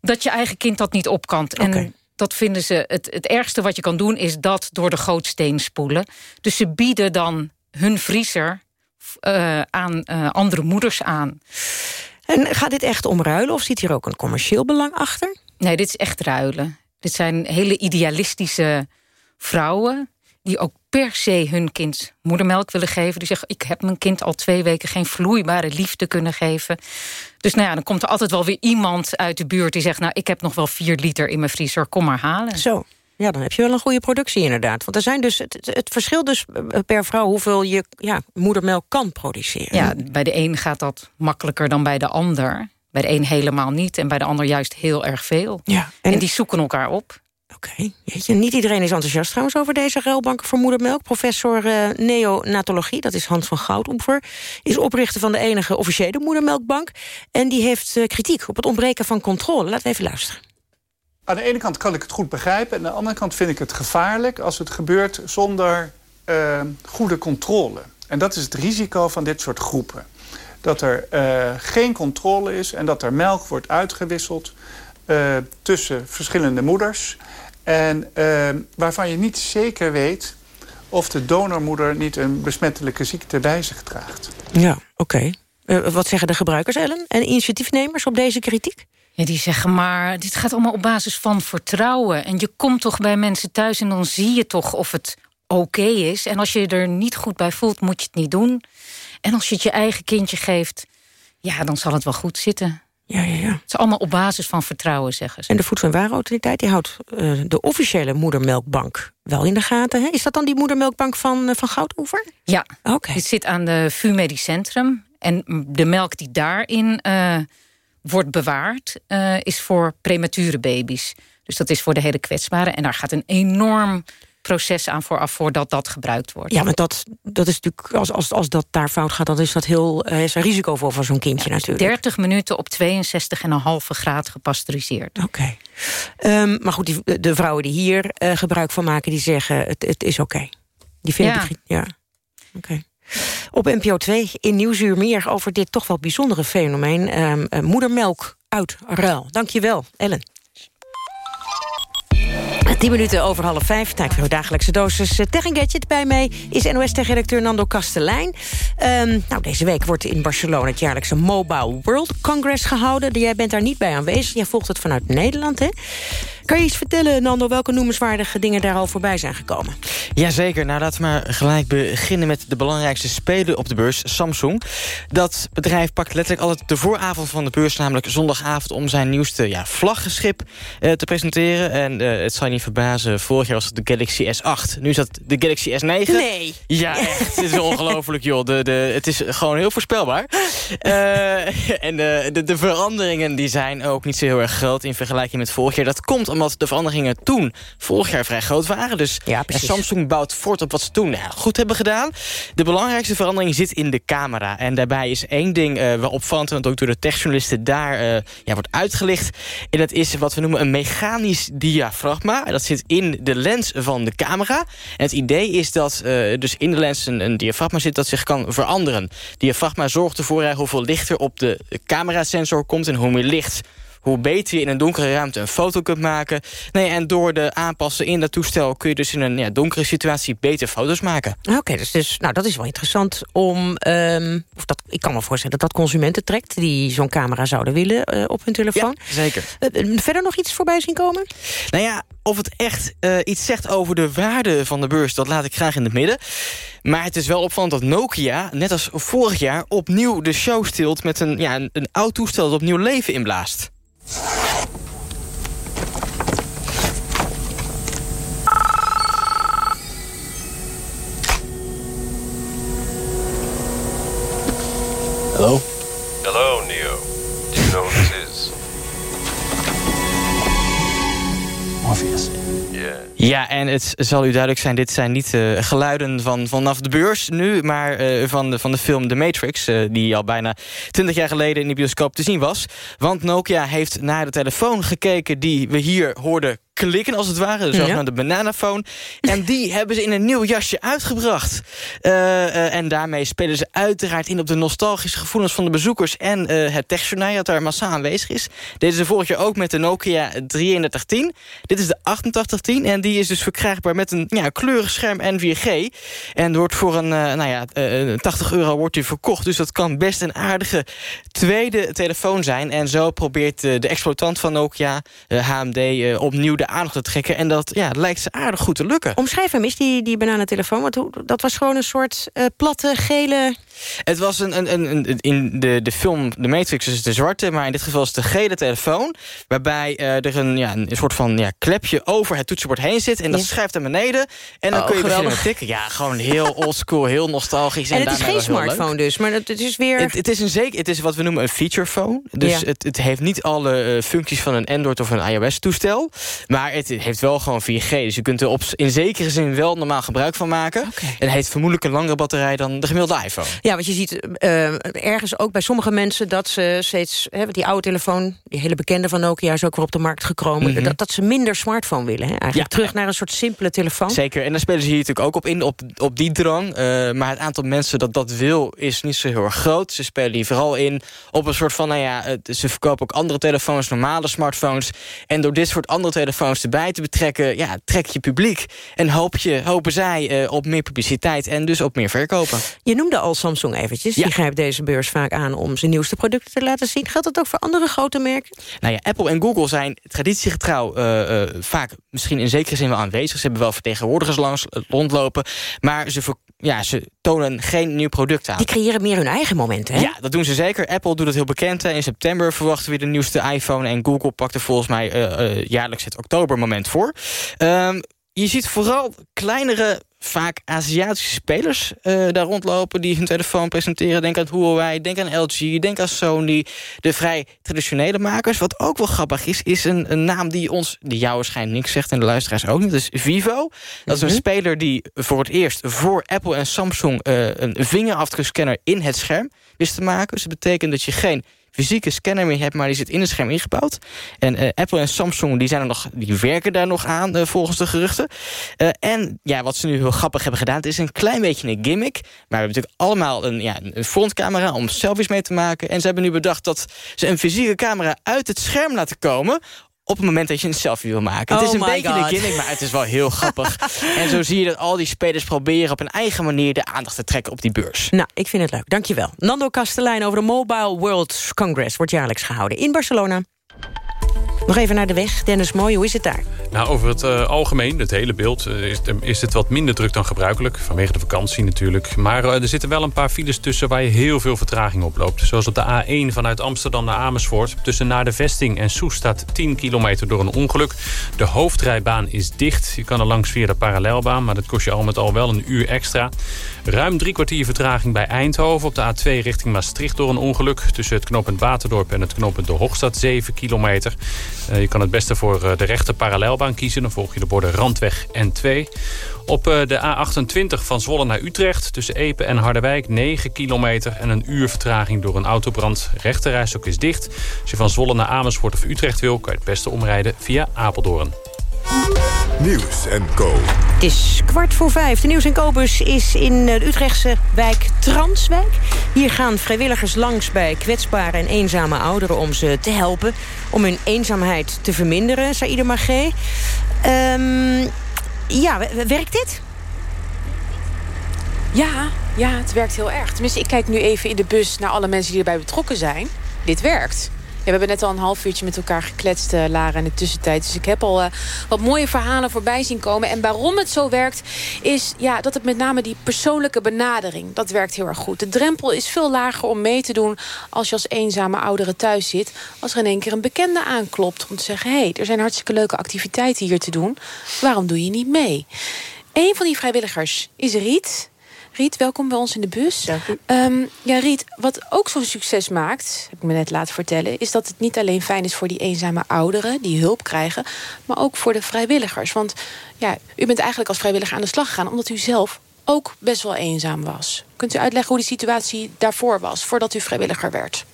dat je eigen kind dat niet op kan. En dat vinden ze het, het ergste wat je kan doen... is dat door de gootsteen spoelen. Dus ze bieden dan hun vriezer uh, aan uh, andere moeders aan. En gaat dit echt om ruilen of zit hier ook een commercieel belang achter? Nee, dit is echt ruilen. Dit zijn hele idealistische vrouwen... die ook per se hun kind moedermelk willen geven. Die zeggen, ik heb mijn kind al twee weken... geen vloeibare liefde kunnen geven. Dus nou ja, dan komt er altijd wel weer iemand uit de buurt... die zegt, nou, ik heb nog wel vier liter in mijn vriezer, kom maar halen. Zo. Ja, dan heb je wel een goede productie inderdaad. Want er zijn dus het, het verschil dus per vrouw hoeveel je ja, moedermelk kan produceren. Ja, bij de een gaat dat makkelijker dan bij de ander. Bij de een helemaal niet en bij de ander juist heel erg veel. Ja, en, en die zoeken elkaar op. Oké, okay. niet iedereen is enthousiast trouwens over deze ruilbanken voor moedermelk. Professor uh, neonatologie, dat is Hans van Goudoever... is oprichter van de enige officiële moedermelkbank. En die heeft uh, kritiek op het ontbreken van controle. Laten we even luisteren. Aan de ene kant kan ik het goed begrijpen... en aan de andere kant vind ik het gevaarlijk... als het gebeurt zonder uh, goede controle. En dat is het risico van dit soort groepen. Dat er uh, geen controle is en dat er melk wordt uitgewisseld... Uh, tussen verschillende moeders... en waarvan je niet zeker weet of de donormoeder niet een besmettelijke ziekte bij zich draagt. Ja, oké. Okay. wat zeggen de gebruikers, Ellen? En initiatiefnemers op deze kritiek? Ja, die zeggen maar, dit gaat allemaal op basis van vertrouwen. En je komt toch bij mensen thuis en dan zie je toch of het oké okay is. En als je er niet goed bij voelt, moet je het niet doen. En als je het je eigen kindje geeft, ja, dan zal het wel goed zitten. Ja, ja, ja. Het is allemaal op basis van vertrouwen, zeggen ze. En de Voedsel- en Warenautoriteit die houdt uh, de officiële moedermelkbank wel in de gaten. Hè? Is dat dan die moedermelkbank van, uh, van Goudoever? Ja, oké. Okay. Dit zit aan de VU Medisch Centrum. En de melk die daarin... Uh, wordt bewaard, is voor premature baby's. Dus dat is voor de hele kwetsbare. En daar gaat een enorm proces aan vooraf voordat dat gebruikt wordt. Ja, maar dat, dat is natuurlijk, als, als, als dat daar fout gaat... dan is dat heel uh, is een risico voor, voor zo'n kindje ja, natuurlijk. 30 minuten op 62,5 graad gepasteuriseerd. Oké. Okay. Um, maar goed, die, de vrouwen die hier uh, gebruik van maken... die zeggen, het, het is oké. Okay. Die vinden ja. het... Ja, oké. Okay. Op NPO 2 in Nieuwsuur meer over dit toch wel bijzondere fenomeen. Um, uh, moedermelk uit ruil. Dank je wel, Ellen. 10 minuten over half vijf. Tijd voor dagelijkse dosis Tech Gadget. Bij mij is NOS-tech-redacteur Nando Kastelein. Um, nou, deze week wordt in Barcelona het jaarlijkse Mobile World Congress gehouden. Jij bent daar niet bij aanwezig. Jij volgt het vanuit Nederland, hè? Kan je iets vertellen, Nando, welke noemenswaardige dingen daar al voorbij zijn gekomen? Jazeker, nou laten we maar gelijk beginnen met de belangrijkste speler op de beurs, Samsung. Dat bedrijf pakt letterlijk altijd de vooravond van de beurs, namelijk zondagavond, om zijn nieuwste ja, vlaggenschip eh, te presenteren. En eh, het zal je niet verbazen, vorig jaar was het de Galaxy S8. Nu is dat de Galaxy S9. Nee. Ja, echt. het is ongelooflijk, joh. De, de, het is gewoon heel voorspelbaar. Uh, en de, de, de veranderingen die zijn ook niet zo heel erg groot in vergelijking met vorig jaar. Dat komt omdat de veranderingen toen vorig jaar vrij groot waren. Dus ja, Samsung bouwt voort op wat ze toen nou, goed hebben gedaan. De belangrijkste verandering zit in de camera. En daarbij is één ding uh, wel opvallend... en ook door de techjournalisten daar uh, ja, wordt uitgelicht. En dat is wat we noemen een mechanisch diafragma. Dat zit in de lens van de camera. En het idee is dat uh, dus in de lens een, een diafragma zit... dat zich kan veranderen. Diafragma zorgt ervoor hoeveel licht er op de camerasensor komt... en hoe meer licht hoe beter je in een donkere ruimte een foto kunt maken. Nee, en door de aanpassen in dat toestel... kun je dus in een ja, donkere situatie beter foto's maken. Oké, dus, dus nou, dat is wel interessant om... ehm, of dat, ik kan me voorstellen dat dat consumenten trekt... die zo'n camera zouden willen eh, op hun telefoon. Zeker. Eh, verder nog iets voorbij zien komen? Nou ja, of het echt eh, iets zegt over de waarde van de beurs... dat laat ik graag in het midden. Maar het is wel opvallend dat Nokia, net als vorig jaar... opnieuw de show stilt met een, ja, een, een oud toestel dat opnieuw leven inblaast. Hello? Hello, Neo. Do you know who this is? Ja, en het zal u duidelijk zijn... dit zijn niet uh, geluiden van, vanaf de beurs nu... maar uh, van, de, van de film The Matrix... Uh, die al bijna 20 jaar geleden in de bioscoop te zien was. Want Nokia heeft naar de telefoon gekeken... die we hier hoorden klikken als het ware. De zogenaamde ja. bananafoon. En die hebben ze in een nieuw jasje uitgebracht. Uh, uh, en daarmee spelen ze uiteraard in op de nostalgische gevoelens van de bezoekers... en uh, het techjournaal dat daar massaal aanwezig is. Deden ze vorig jaar ook met de Nokia 3310. Dit is de 8810 en die is dus verkrijgbaar met een ja, kleurig scherm en 4G. En wordt voor een nou ja, 80 euro wordt die verkocht. Dus dat kan best een aardige tweede telefoon zijn. En zo probeert de exploitant van Nokia, HMD, opnieuw de aandacht te trekken. En dat ja, lijkt ze aardig goed te lukken. Omschrijf hem eens, die, die bananentelefoon. Want dat was gewoon een soort uh, platte, gele... Het was een, een, een, een, in de, de film The Matrix is het de zwarte... maar in dit geval is het de gele telefoon... waarbij uh, er een, ja, een soort van ja, klepje over het toetsenbord heen zit... en dat ja. schuift naar beneden en dan oh, kun je geweldig. beginnen met tikken. Ja, gewoon heel oldschool, heel nostalgisch. En, En, het is geen smartphone dus, maar het, is weer... Het, het is een zeker, het is wat we noemen een feature phone. Dus Ja. het, het heeft niet alle eh, functies van een Android of een iOS-toestel. Maar het heeft wel gewoon 4G. Dus je kunt er op, in zekere zin wel normaal gebruik van maken. En het heeft vermoedelijk een langere batterij dan de gemiddelde iPhone. Ja, want je ziet eh, ergens ook bij sommige mensen dat ze steeds... Hè, die oude telefoon, die hele bekende van Nokia... is ook weer op de markt gekomen. Mhm. dat, dat ze minder smartphone willen. Hè? Eigenlijk terug naar een soort simpele telefoon. Zeker, en daar spelen ze hier natuurlijk ook op in, op, op die drang. Eh, maar het aantal mensen dat dat wil, is niet zo heel erg groot. Ze spelen hier vooral in op een soort van... nou ja, ze verkopen ook andere telefoons, normale smartphones. En door dit soort andere telefoons erbij te betrekken... ja, trek je publiek. En hoop je, hopen zij eh, op meer publiciteit en dus op meer verkopen. Je noemde al Samsung eventjes. Die grijpt deze beurs vaak aan om zijn nieuwste producten te laten zien. Geldt dat ook voor andere grote merken? Nou ja, Apple en Google zijn traditiegetrouw eh, eh, vaak misschien in zekere zin wel aanwezig. Ze hebben wel vertegenwoordigers langs rondlopen. Maar ze, ja, ze tonen geen nieuw product aan. Die creëren meer hun eigen momenten, hè? Ja, dat doen ze zeker. Apple doet het heel bekend. In september verwachten we de nieuwste iPhone. En Google pakt er volgens mij jaarlijks het oktobermoment voor. Ehm, je ziet vooral kleinere, vaak Aziatische spelers eh, daar rondlopen... die hun telefoon presenteren. Denk aan Huawei, denk aan LG, denk aan Sony. De vrij traditionele makers. Wat ook wel grappig is, is een, een naam die ons... die jou waarschijnlijk niks zegt en de luisteraars ook niet. Dat is Vivo. Dat is een Mhm. speler die voor het eerst voor Apple en Samsung... eh, een vingerafdrukscanner in het scherm wist te maken. Dus dat betekent dat je geen fysieke scanner meer hebt, maar die zit in het scherm ingebouwd. En eh, Apple en Samsung die zijn er nog, die werken daar nog aan, eh, volgens de geruchten. Eh, en ja, wat ze nu heel grappig hebben gedaan, het is een klein beetje een gimmick. Maar we hebben natuurlijk allemaal een, ja, een frontcamera om selfies mee te maken. En ze hebben nu bedacht dat ze een fysieke camera uit het scherm laten komen op het moment dat je een selfie wil maken. het Oh is een my beetje God. een gimmick, maar het is wel heel grappig. en zo zie je dat al die spelers proberen op een eigen manier de aandacht te trekken op die beurs. Nou, ik vind het leuk. Dankjewel. Nando Kastelein over de Mobile World Congress wordt jaarlijks gehouden in Barcelona. Nog even naar de weg. Dennis Mooi, hoe is het daar? Nou, over het eh, algemeen, het hele beeld, eh, is, is het wat minder druk dan gebruikelijk. Vanwege de vakantie natuurlijk. Maar eh, er zitten wel een paar files tussen waar je heel veel vertraging oploopt. Zoals op de A1 vanuit Amsterdam naar Amersfoort. Tussen naar de vesting en Soest staat 10 kilometer door een ongeluk. De hoofdrijbaan is dicht. Je kan er langs via de parallelbaan, maar dat kost je al met al wel een uur extra. Ruim drie kwartier vertraging bij Eindhoven. Op de A2 richting Maastricht door een ongeluk. Tussen het knooppunt Waterdorp en het knooppunt De Hoogstad 7 kilometer. Eh, je kan het beste voor eh, de rechte parallelbaan kiezen. Dan volg je de borden Randweg N2. Op eh, de A28 van Zwolle naar Utrecht. Tussen Epe en Harderwijk 9 kilometer. En een uur vertraging door een autobrand. Rechterreis ook is dicht. Als je van Zwolle naar Amersfoort of Utrecht wil... kan je het beste omrijden via Apeldoorn. Nieuws en Co. is kwart voor vijf. De Nieuws en Kobus is in de Utrechtse wijk Transwijk. Hier gaan vrijwilligers langs bij kwetsbare en eenzame ouderen... om ze te helpen, om hun eenzaamheid te verminderen, Saïda Magé. Um, ja, werkt dit? Ja, ja, het werkt heel erg. Tenminste, ik kijk nu even in de bus naar alle mensen die erbij betrokken zijn. Dit werkt. We hebben net al een half uurtje met elkaar gekletst, uh, Lara, in de tussentijd. Dus ik heb al uh, wat mooie verhalen voorbij zien komen. En waarom het zo werkt, is ja, dat het met name die persoonlijke benadering... dat werkt heel erg goed. De drempel is veel lager om mee te doen als je als eenzame oudere thuis zit... als er in één keer een bekende aanklopt om te zeggen... hé, hey, er zijn hartstikke leuke activiteiten hier te doen. Waarom doe je niet mee? Een van die vrijwilligers is Riet... Riet, welkom bij ons in de bus. Dank u. Um, ja, Riet, wat ook zo'n succes maakt, heb ik me net laten vertellen... is dat het niet alleen fijn is voor die eenzame ouderen die hulp krijgen... maar ook voor de vrijwilligers. Want ja, u bent eigenlijk als vrijwilliger aan de slag gegaan... omdat u zelf ook best wel eenzaam was. Kunt u uitleggen hoe die situatie daarvoor was... voordat u vrijwilliger werd?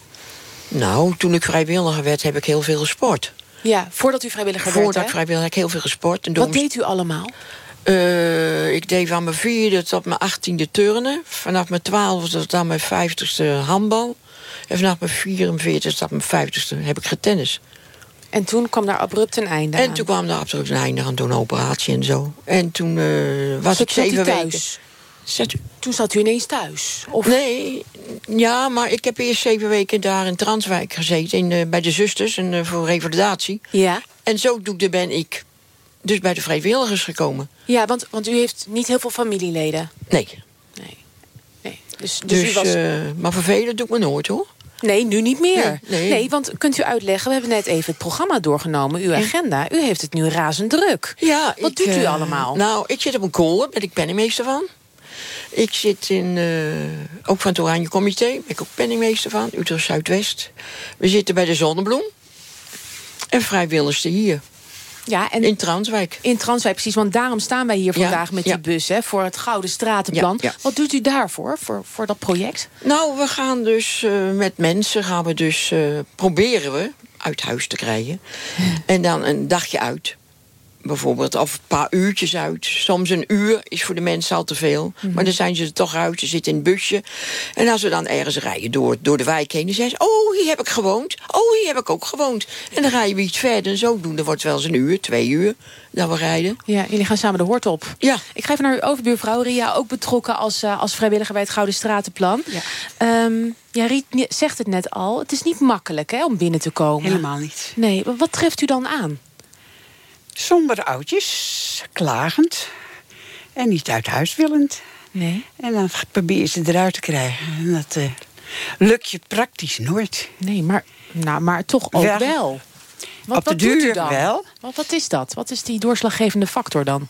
Nou, toen ik vrijwilliger werd, heb ik heel veel gesport. Ja, voordat u vrijwilliger voordat werd, Voordat ik vrijwilliger heb ik heel veel gesport. En Wat deed u allemaal? Uh, ik deed van mijn vierde tot mijn achttiende turnen. Vanaf mijn twaalfde tot aan mijn vijftigste handbal. En vanaf mijn 44 tot mijn vijftigste heb ik getennis. En toen kwam daar abrupt een einde en aan? toen kwam daar abrupt een einde aan, toen een operatie en zo. En toen uh, was ik zeven weken... U... Toen zat u ineens thuis? Of... Nee, ja, maar ik heb eerst zeven weken daar in Transwijk gezeten. In, uh, bij de zusters en, voor revalidatie. Ja. En zodoende ben ik dus bij de vrijwilligers gekomen. Ja, want, want u heeft niet heel veel familieleden. Nee. Nee. nee. Dus, dus, dus u was... uh, maar vervelen doe ik me nooit, hoor. Nee, nu niet meer. Nee, nee. nee, want kunt u uitleggen... we hebben net even het programma doorgenomen, uw agenda. U heeft het nu razend druk. Ja, Wat ik, doet u uh, allemaal? Nou, ik zit op een koor, ben ik penningmeester van. Ik zit in, uh, ook van het Oranje Comité, ben ik ook penningmeester van. Utrecht Zuidwest. We zitten bij de Zonnebloem. En vrijwilligers hier. Ja, en in Transwijk. In Transwijk, precies. Want daarom staan wij hier vandaag ja, met ja. die bus... Hè, voor het Gouden Stratenplan. Ja, Wat doet u daarvoor, voor, voor dat project? Nou, we gaan dus uh, met mensen... gaan we dus uh, proberen we uit huis te krijgen. En dan een dagje uit. Bijvoorbeeld, of een paar uurtjes uit. Soms een uur is voor de mensen al te veel. Mm -hmm. Maar dan zijn ze er toch uit, ze zitten in het busje. En als we dan ergens rijden door, door de wijk heen... dan zeggen ze, oh, hier heb ik gewoond. Oh, hier heb ik ook gewoond. En dan rijden we iets verder. En zo doen, dan wordt het wel eens een uur, twee uur... dat we rijden. Ja, jullie gaan samen de hort op. Ja. Ik ga even naar uw overbuurvrouw Ria, ook betrokken als, uh, als vrijwilliger bij het Gouden Stratenplan. Ja. Um, ja, Riet zegt het net al. Het is niet makkelijk hè, om binnen te komen. Helemaal niet. Nee, wat treft u dan aan? Sombere oudjes, klagend en niet uit huis willend. Nee. En dan probeer je ze eruit te krijgen. En dat uh, lukt je praktisch nooit. Nee, maar, nou, maar toch ook wel. wel. Wat, Op de wat doet u duur dan? wel. Wat, wat is dat? Wat is die doorslaggevende factor dan?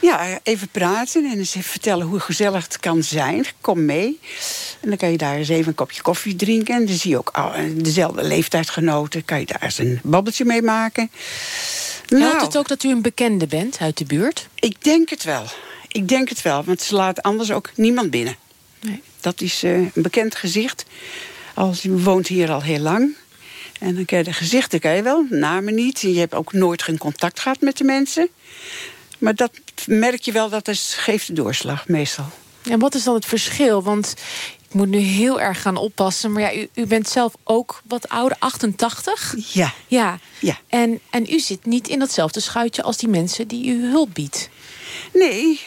Ja, even praten en eens even vertellen hoe gezellig het kan zijn. Kom mee. En dan kan je daar eens even een kopje koffie drinken. En dan zie je ook al, dezelfde leeftijdsgenoten. Kan je daar eens een babbeltje mee maken. Nou, Helpt het ook dat u een bekende bent uit de buurt? Ik denk het wel. Ik denk het wel, want ze laat anders ook niemand binnen. Nee. Dat is uh, een bekend gezicht. Als u woont hier al heel lang. En dan ken je de gezichten kan je wel, namen niet. Je hebt ook nooit geen contact gehad met de mensen. Maar dat merk je wel, dat is, geeft de doorslag meestal. En wat is dan het verschil? Want ik moet nu heel erg gaan oppassen. Maar ja, u, u bent zelf ook wat ouder, 88? Ja. Ja. ja. En, en u zit niet in datzelfde schuitje als die mensen die u hulp biedt. Nee,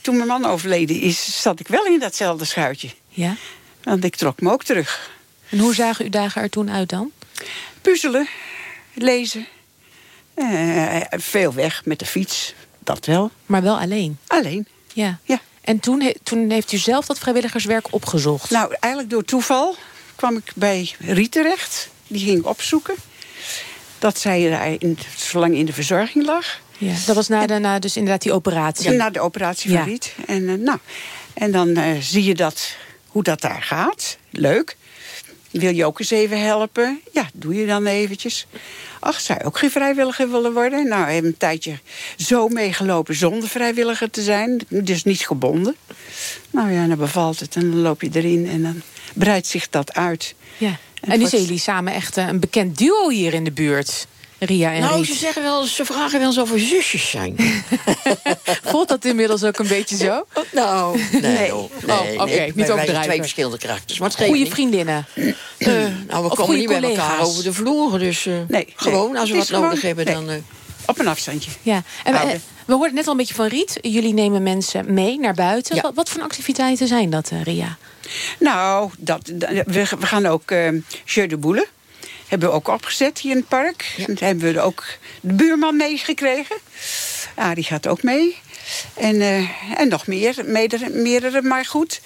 toen mijn man overleden is, zat ik wel in datzelfde schuitje. Ja? Want ik trok me ook terug. En hoe zagen uw dagen er toen uit dan? Puzzelen, lezen. Uh, veel weg met de fiets, dat wel. Maar wel alleen? Alleen. Ja. ja. En toen, he toen heeft u zelf dat vrijwilligerswerk opgezocht? Nou, eigenlijk door toeval kwam ik bij Riet terecht. Die ging opzoeken. Dat zij daar in, zo lang in de verzorging lag. Ja, dat was na, de, na dus inderdaad die operatie? Ja, na de operatie van ja. Riet. En, uh, nou, en dan uh, zie je dat, hoe dat daar gaat. Leuk. Wil je ook eens even helpen? Ja, doe je dan eventjes. Ach, zou je ook geen vrijwilliger willen worden? Nou, ik heb een tijdje zo meegelopen zonder vrijwilliger te zijn. Dus niet gebonden. Nou ja, dan bevalt het en dan loop je erin en dan breidt zich dat uit. Ja. En, en nu zijn jullie samen echt een bekend duo hier in de buurt. Ria en Nou, Riet? ze, zeggen wel, ze vragen wel eens of we zusjes zijn. Voelt dat inmiddels ook een beetje zo? Nou, nee, Nee. Oh, nee, oké, nee. niet overdrijven. twee verschillende karakters. Maar het geeft Goede vriendinnen. Eh, nou, we Of komen niet bij elkaar over de vloer. Dus eh, Nee, gewoon, als we wat nodig gewoon- hebben, nee. dan... eh, Op een afstandje. Ja, en we, we hoorden net al een beetje van Riet. Jullie nemen mensen mee naar buiten. Wat, wat voor activiteiten zijn dat, eh, Ria? Nou, dat, dat- we, we gaan ook uh, Jeu de Boule. Hebben we ook opgezet hier in het park. Dan hebben we ook de buurman meegekregen. Ja, die gaat ook mee. En, eh, en nog meer, meerdere, meerdere, maar goed.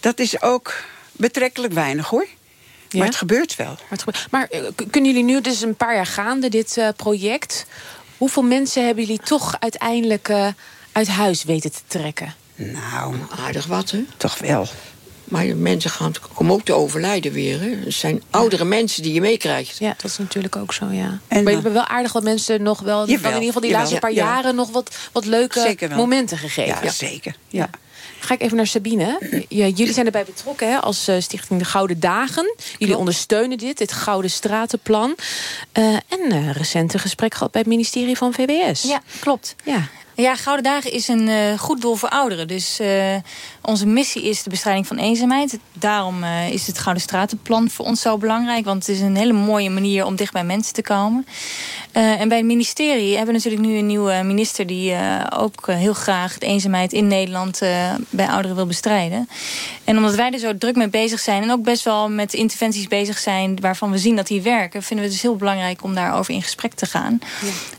Dat is ook betrekkelijk weinig, hoor. Ja? Maar het gebeurt wel. Maar, het gebe- maar eh, kunnen jullie nu, is een paar jaar gaande, dit eh, project. Hoeveel mensen hebben jullie toch uiteindelijk eh, uit huis weten te trekken? Nou, aardig wat, hè? Toch wel. Maar mensen gaan komen ook te overlijden weer. Hè? Het zijn oudere mensen die je meekrijgt. Ja, dat is natuurlijk ook zo, ja. En, maar jullie eh, hebben wel aardig wat mensen nog wel... Jawel, in ieder geval die jawel. laatste paar Ja, ja. jaren nog wat, wat leuke Zeker wel. momenten gegeven. Ja, zeker. Ja. Ga ik even naar Sabine. Ja, jullie zijn erbij betrokken hè, als eh, Stichting De Gouden Dagen. Jullie ondersteunen dit, dit Gouden Stratenplan. Eh, en eh recent een gesprek gehad bij het ministerie van VWS. Ja, klopt. Ja. Ja, Gouden Dagen is een eh, goed doel voor ouderen. Dus eh, onze missie is de bestrijding van eenzaamheid. Daarom eh, is het Gouden Stratenplan voor ons zo belangrijk. Want het is een hele mooie manier om dicht bij mensen te komen. En bij het ministerie hebben we natuurlijk nu een nieuwe minister... die ook heel graag de eenzaamheid in Nederland bij ouderen wil bestrijden. En omdat wij er zo druk mee bezig zijn... en ook best wel met interventies bezig zijn... waarvan we zien dat die werken... vinden we het dus heel belangrijk om daarover in gesprek te gaan.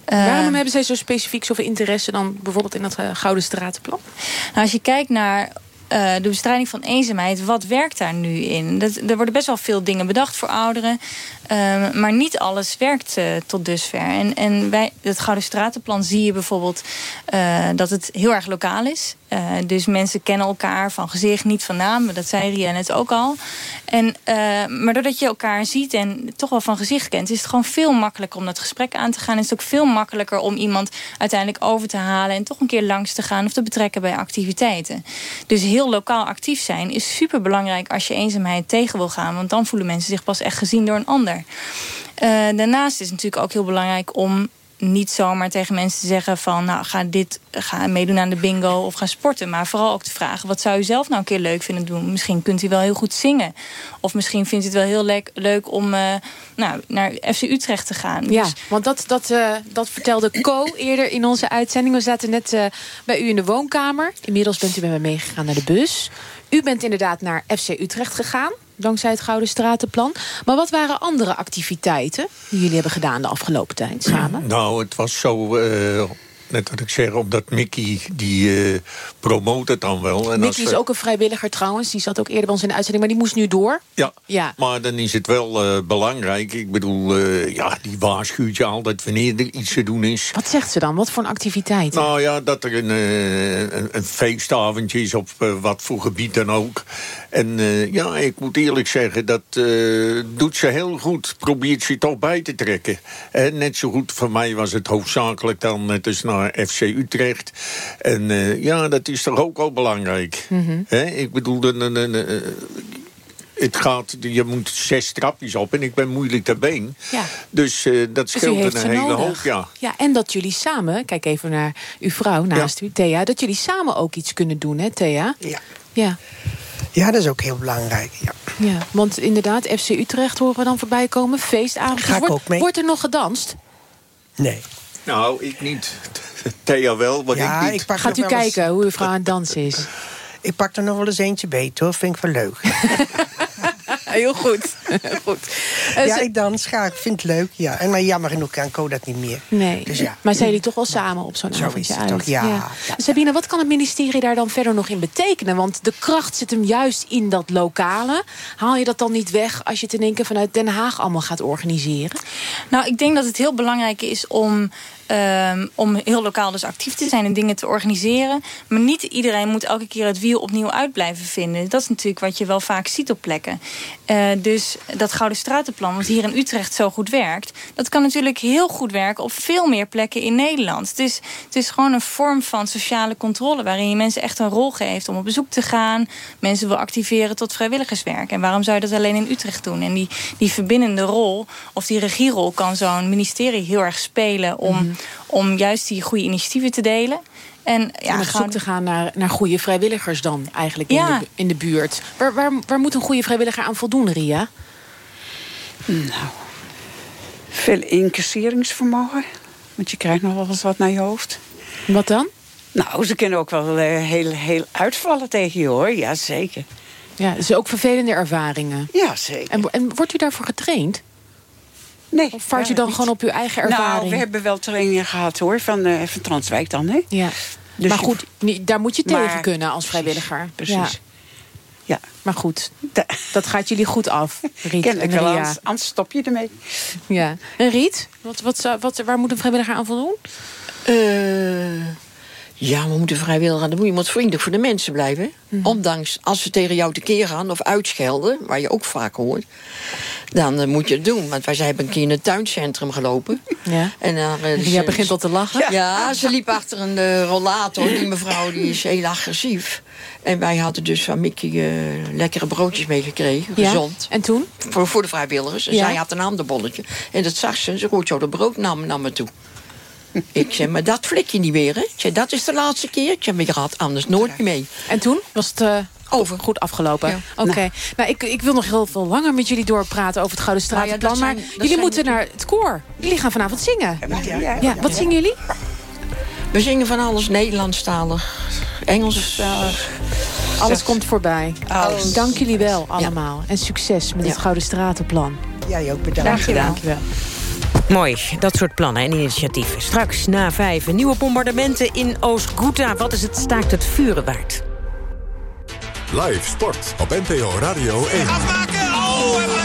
Eh, Waarom hebben zij zo specifiek zoveel interesse dan bijvoorbeeld in dat eh, Gouden Stratenplan? Nou, als je kijkt naar eh, de bestrijding van eenzaamheid, wat werkt daar nu in? Dat, er worden best wel veel dingen bedacht voor ouderen. Eh, maar niet alles werkt eh, tot dusver. En, en bij het Gouden Stratenplan zie je bijvoorbeeld eh, dat het heel erg lokaal is. Eh, dus mensen kennen elkaar van gezicht, niet van naam. Dat zei Ria net ook al. En, maar doordat je elkaar ziet en toch wel van gezicht kent... is het gewoon veel makkelijker om dat gesprek aan te gaan. Is het ook veel makkelijker om iemand uiteindelijk over te halen... en toch een keer langs te gaan of te betrekken bij activiteiten. Dus heel lokaal actief zijn is super belangrijk als je eenzaamheid tegen wil gaan. Want dan voelen mensen zich pas echt gezien door een ander. Eh, daarnaast is het natuurlijk ook heel belangrijk om niet zomaar tegen mensen te zeggen van... nou, ga, dit, ga meedoen aan de bingo of ga sporten. Maar vooral ook te vragen, wat zou u zelf nou een keer leuk vinden doen? Misschien kunt u wel heel goed zingen. Of misschien vindt u het wel heel le leuk om eh, nou, naar FC Utrecht te gaan. Ja, Dus- want dat, dat, eh, dat vertelde Co eerder in onze uitzending. We zaten net bij u in de woonkamer. Inmiddels bent u met me meegegaan naar de bus. U bent inderdaad naar FC Utrecht gegaan. Dankzij het Gouden Stratenplan. Maar wat waren andere activiteiten die jullie hebben gedaan de afgelopen tijd samen? Nou, het was zo... eh, net wat ik zeg, omdat Mickey, die eh promoot het dan wel. En als Mickey is ook een vrijwilliger trouwens. Die zat ook eerder bij ons in de uitzending. Maar die moest nu door. Ja, Ja. maar dan is het wel eh, belangrijk. Ik bedoel, eh, ja, die waarschuwt je altijd wanneer er iets te doen is. Wat zegt ze dan? Wat voor een activiteit? Nou ja, dat er een, een, een feestavondje is op wat voor gebied dan ook. En ja, ik moet eerlijk zeggen, dat doet ze heel goed. Probeert ze toch bij te trekken. En net zo goed, voor mij was het hoofdzakelijk dan net als naar FC Utrecht. En eh, ja, dat is toch ook wel belangrijk. Mhm. Hè? Ik bedoel, de, de- de- de- het gaat, je moet zes trapjes op en ik ben moeilijk ter been. Ja. Dus eh, dat Dus scheelt een hele nodig. hoop, ja. Ja, en dat jullie samen, kijk even naar uw vrouw naast u, Thea, dat jullie samen ook iets kunnen doen, hè, Thea? Ja. Ja, Ja, dat is ook heel belangrijk. Ja. ja. want inderdaad, FC Utrecht horen we dan voorbij komen, feestavond. Ga ik wordt, ook mee. wordt er nog gedanst? Nee. Nou, ik niet. Thea wel, maar Ja, ik niet. ik pak Gaat u eens- kijken hoe uw vrouw aan het dansen is? Ik pak er nog wel eens eentje beter, hoor. Vind ik wel leuk. Heel goed. goed. Ja, ze- ik dans graag. Vind het leuk, ja. En maar jammer genoeg kan Co dat niet meer. Nee, Dus ja. maar zijn jullie toch wel samen op zo'n Zo avondje is het uit? toch, ja. Sabine, wat kan het ministerie daar dan verder nog in betekenen? Want de kracht zit hem juist in dat lokale. Haal je dat dan niet weg als je het in één keer vanuit Den Haag allemaal gaat organiseren? Nou, ik denk dat het heel belangrijk is om ehm, om heel lokaal dus actief te zijn en dingen te organiseren. Maar niet iedereen moet elke keer het wiel opnieuw uit blijven vinden. Dat is natuurlijk wat je wel vaak ziet op plekken. Uh, dus dat Gouden Stratenplan, wat hier in Utrecht zo goed werkt... dat kan natuurlijk heel goed werken op veel meer plekken in Nederland. Het is, het is gewoon een vorm van sociale controle... waarin je mensen echt een rol geeft om op bezoek te gaan... mensen wil activeren tot vrijwilligerswerk. En waarom zou je dat alleen in Utrecht doen? En die, die verbindende rol, of die regierol... kan zo'n ministerie heel erg spelen om, -hmm. Om juist die goede initiatieven te delen... En ja, op zoek te gaan naar, naar goede vrijwilligers dan eigenlijk in, de, in de buurt. Waar, waar, waar moet een goede vrijwilliger aan voldoen, Ria? Nou, veel incasseringsvermogen. Want je krijgt nog wel eens wat naar je hoofd. Wat dan? Nou, ze kunnen ook wel uh, heel, heel uitvallen tegen je, hoor. Ja, zeker. Ja, dus ook vervelende ervaringen. Ja, zeker. En, en wordt u daarvoor getraind? Nee. Of vaart u dan niet. gewoon op uw eigen ervaring? Nou, we hebben wel trainingen gehad, hoor, van, uh, van Transwijk dan, hè? Ja. Dus maar goed, daar moet je tegen kunnen als vrijwilliger. Precies. Ja. ja. Maar goed, dat gaat jullie goed af, Riet Kennelijk wel, anders, stop je ermee. Ja. En Riet, wat, wat, wat, waar moet een vrijwilliger aan voldoen? Uh, ja, we moeten vrijwilliger. Dan moet je wat vriendelijk voor de mensen blijven. Mm. Ondanks als ze tegen jou tekeer gaan of uitschelden, waar je ook vaak hoort, dan uh, moet je het doen. Want wij hebben een keer in het tuincentrum gelopen. Ja. En daar, uh, Jij begint al te lachen? Ja, ja ze liep achter een uh, rollator. Die mevrouw die is heel agressief. En wij hadden dus van Mickey lekkere broodjes meegekregen. Ja. Gezond. En toen? Voor, voor de vrijwilligers. En Ja. zij had een handenbolletje. En dat zag ze. En ze gooit zo de brood naar, me- naar me toe. Ik zei, maar dat flik je niet meer, hè? Dat is de laatste keer. Ik zei, maar je gaat anders nooit meer mee. En toen was het eh, over. goed afgelopen? Ja. Oké. Nou, ik, ik wil nog heel veel langer met jullie doorpraten over het Gouden Nou ja, Stratenplan. maar jullie moeten naar het koor. Jullie gaan vanavond zingen. Ja, wat zingen jullie? We zingen van alles Nederlandstalig, Engelstalig. Alles komt voorbij. Alles. Dank jullie wel allemaal. En succes met het Gouden Stratenplan. Jij ook bedankt. Dankjewel. Dankjewel. Mooi, dat soort plannen en initiatieven. Straks na vijf nieuwe bombardementen in Oost-Ghouta. Wat is het staakt het vuren waard? Live sport op NPO Radio 1.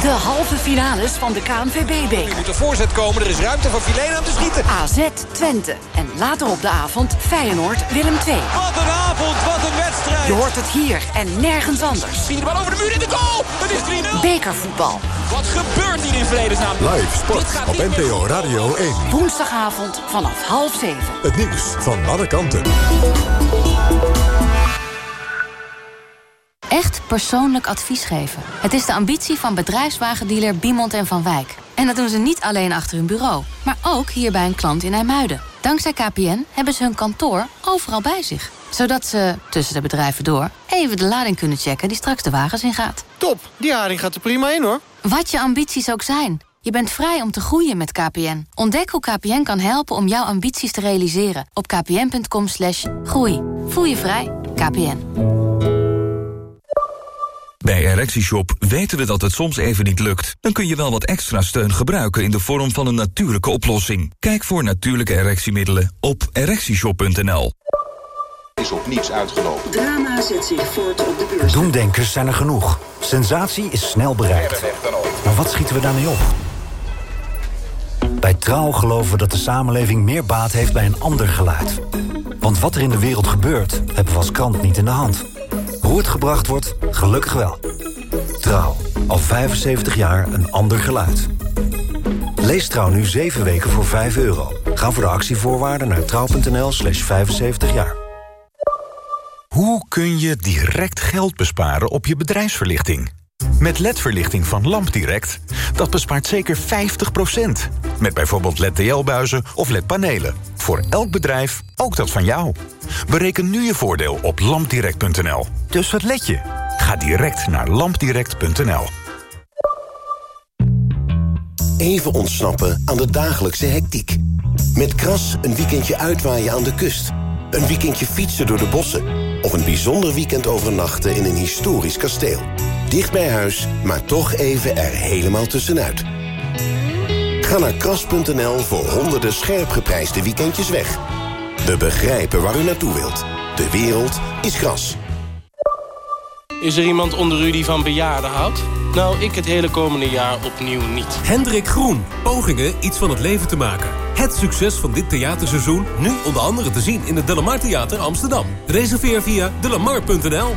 De halve finales van de KNVB-beker. Er moet een voorzet komen, er is ruimte voor Filena om te schieten. AZ Twente. En later op de avond Feyenoord Willem II. Wat een avond, wat een wedstrijd. Je hoort het hier en nergens anders. De bal over de muur in de goal. Het is 3-0. Bekervoetbal. Wat gebeurt hier in vredesnaam? Live sport op NPO Radio 1. Woensdagavond vanaf half zeven. Het nieuws van alle kanten. Echt persoonlijk advies geven. Het is de ambitie van bedrijfswagendealer Biemond en Van Wijk. En dat doen ze niet alleen achter hun bureau, maar ook hier bij een klant in IJmuiden. Dankzij KPN hebben ze hun kantoor overal bij zich. Zodat ze, tussen de bedrijven door, even de lading kunnen checken die straks de wagens ingaat. Top, die haring gaat er prima in hoor. Wat je ambities ook zijn. Je bent vrij om te groeien met KPN. Ontdek hoe KPN kan helpen om jouw ambities te realiseren. Op kpn.com slash groei. Voel je vrij. KPN. Bij ErectieShop weten we dat het soms even niet lukt. Dan kun je wel wat extra steun gebruiken in de vorm van een natuurlijke oplossing. Kijk voor natuurlijke erectiemiddelen op ErectieShop.nl. is op niets uitgelopen. Drama zet zich voort op de beurs. Doemdenkers zijn er genoeg. Sensatie is snel bereikt. Maar wat schieten we daarmee op? Bij Trouw geloven we dat de samenleving meer baat heeft bij een ander geluid. Want wat er in de wereld gebeurt, hebben we als krant niet in de hand. Hoe het gebracht wordt, gelukkig wel. Trouw, al 75 jaar een ander geluid. Lees Trouw nu 7 weken voor 5 euro. Ga voor de actievoorwaarden naar trouw.nl slash 75 jaar. Hoe kun je direct geld besparen op je bedrijfsverlichting? Met LED-verlichting van LampDirect, dat bespaart zeker 50%. Met bijvoorbeeld LED-TL-buizen of LED-panelen. Voor elk bedrijf, ook dat van jou. Bereken nu je voordeel op lampdirect.nl. Dus wat let je? Ga direct naar lampdirect.nl. Even ontsnappen aan de dagelijkse hectiek. Met Kras een weekendje uitwaaien aan de kust. Een weekendje fietsen door de bossen. Of een bijzonder weekend overnachten in een historisch kasteel. Dicht bij huis, maar toch even er helemaal tussenuit. Ga naar kras.nl voor honderden scherp geprijsde weekendjes weg. We begrijpen waar u naartoe wilt. De wereld is gras. Is er iemand onder u die van bejaarden houdt? Nou, ik het hele komende jaar opnieuw niet. Hendrik Groen. Pogingen iets van het leven te maken. Het succes van dit theaterseizoen nu onder andere te zien in het Delamar Theater Amsterdam. Reserveer via delamar.nl.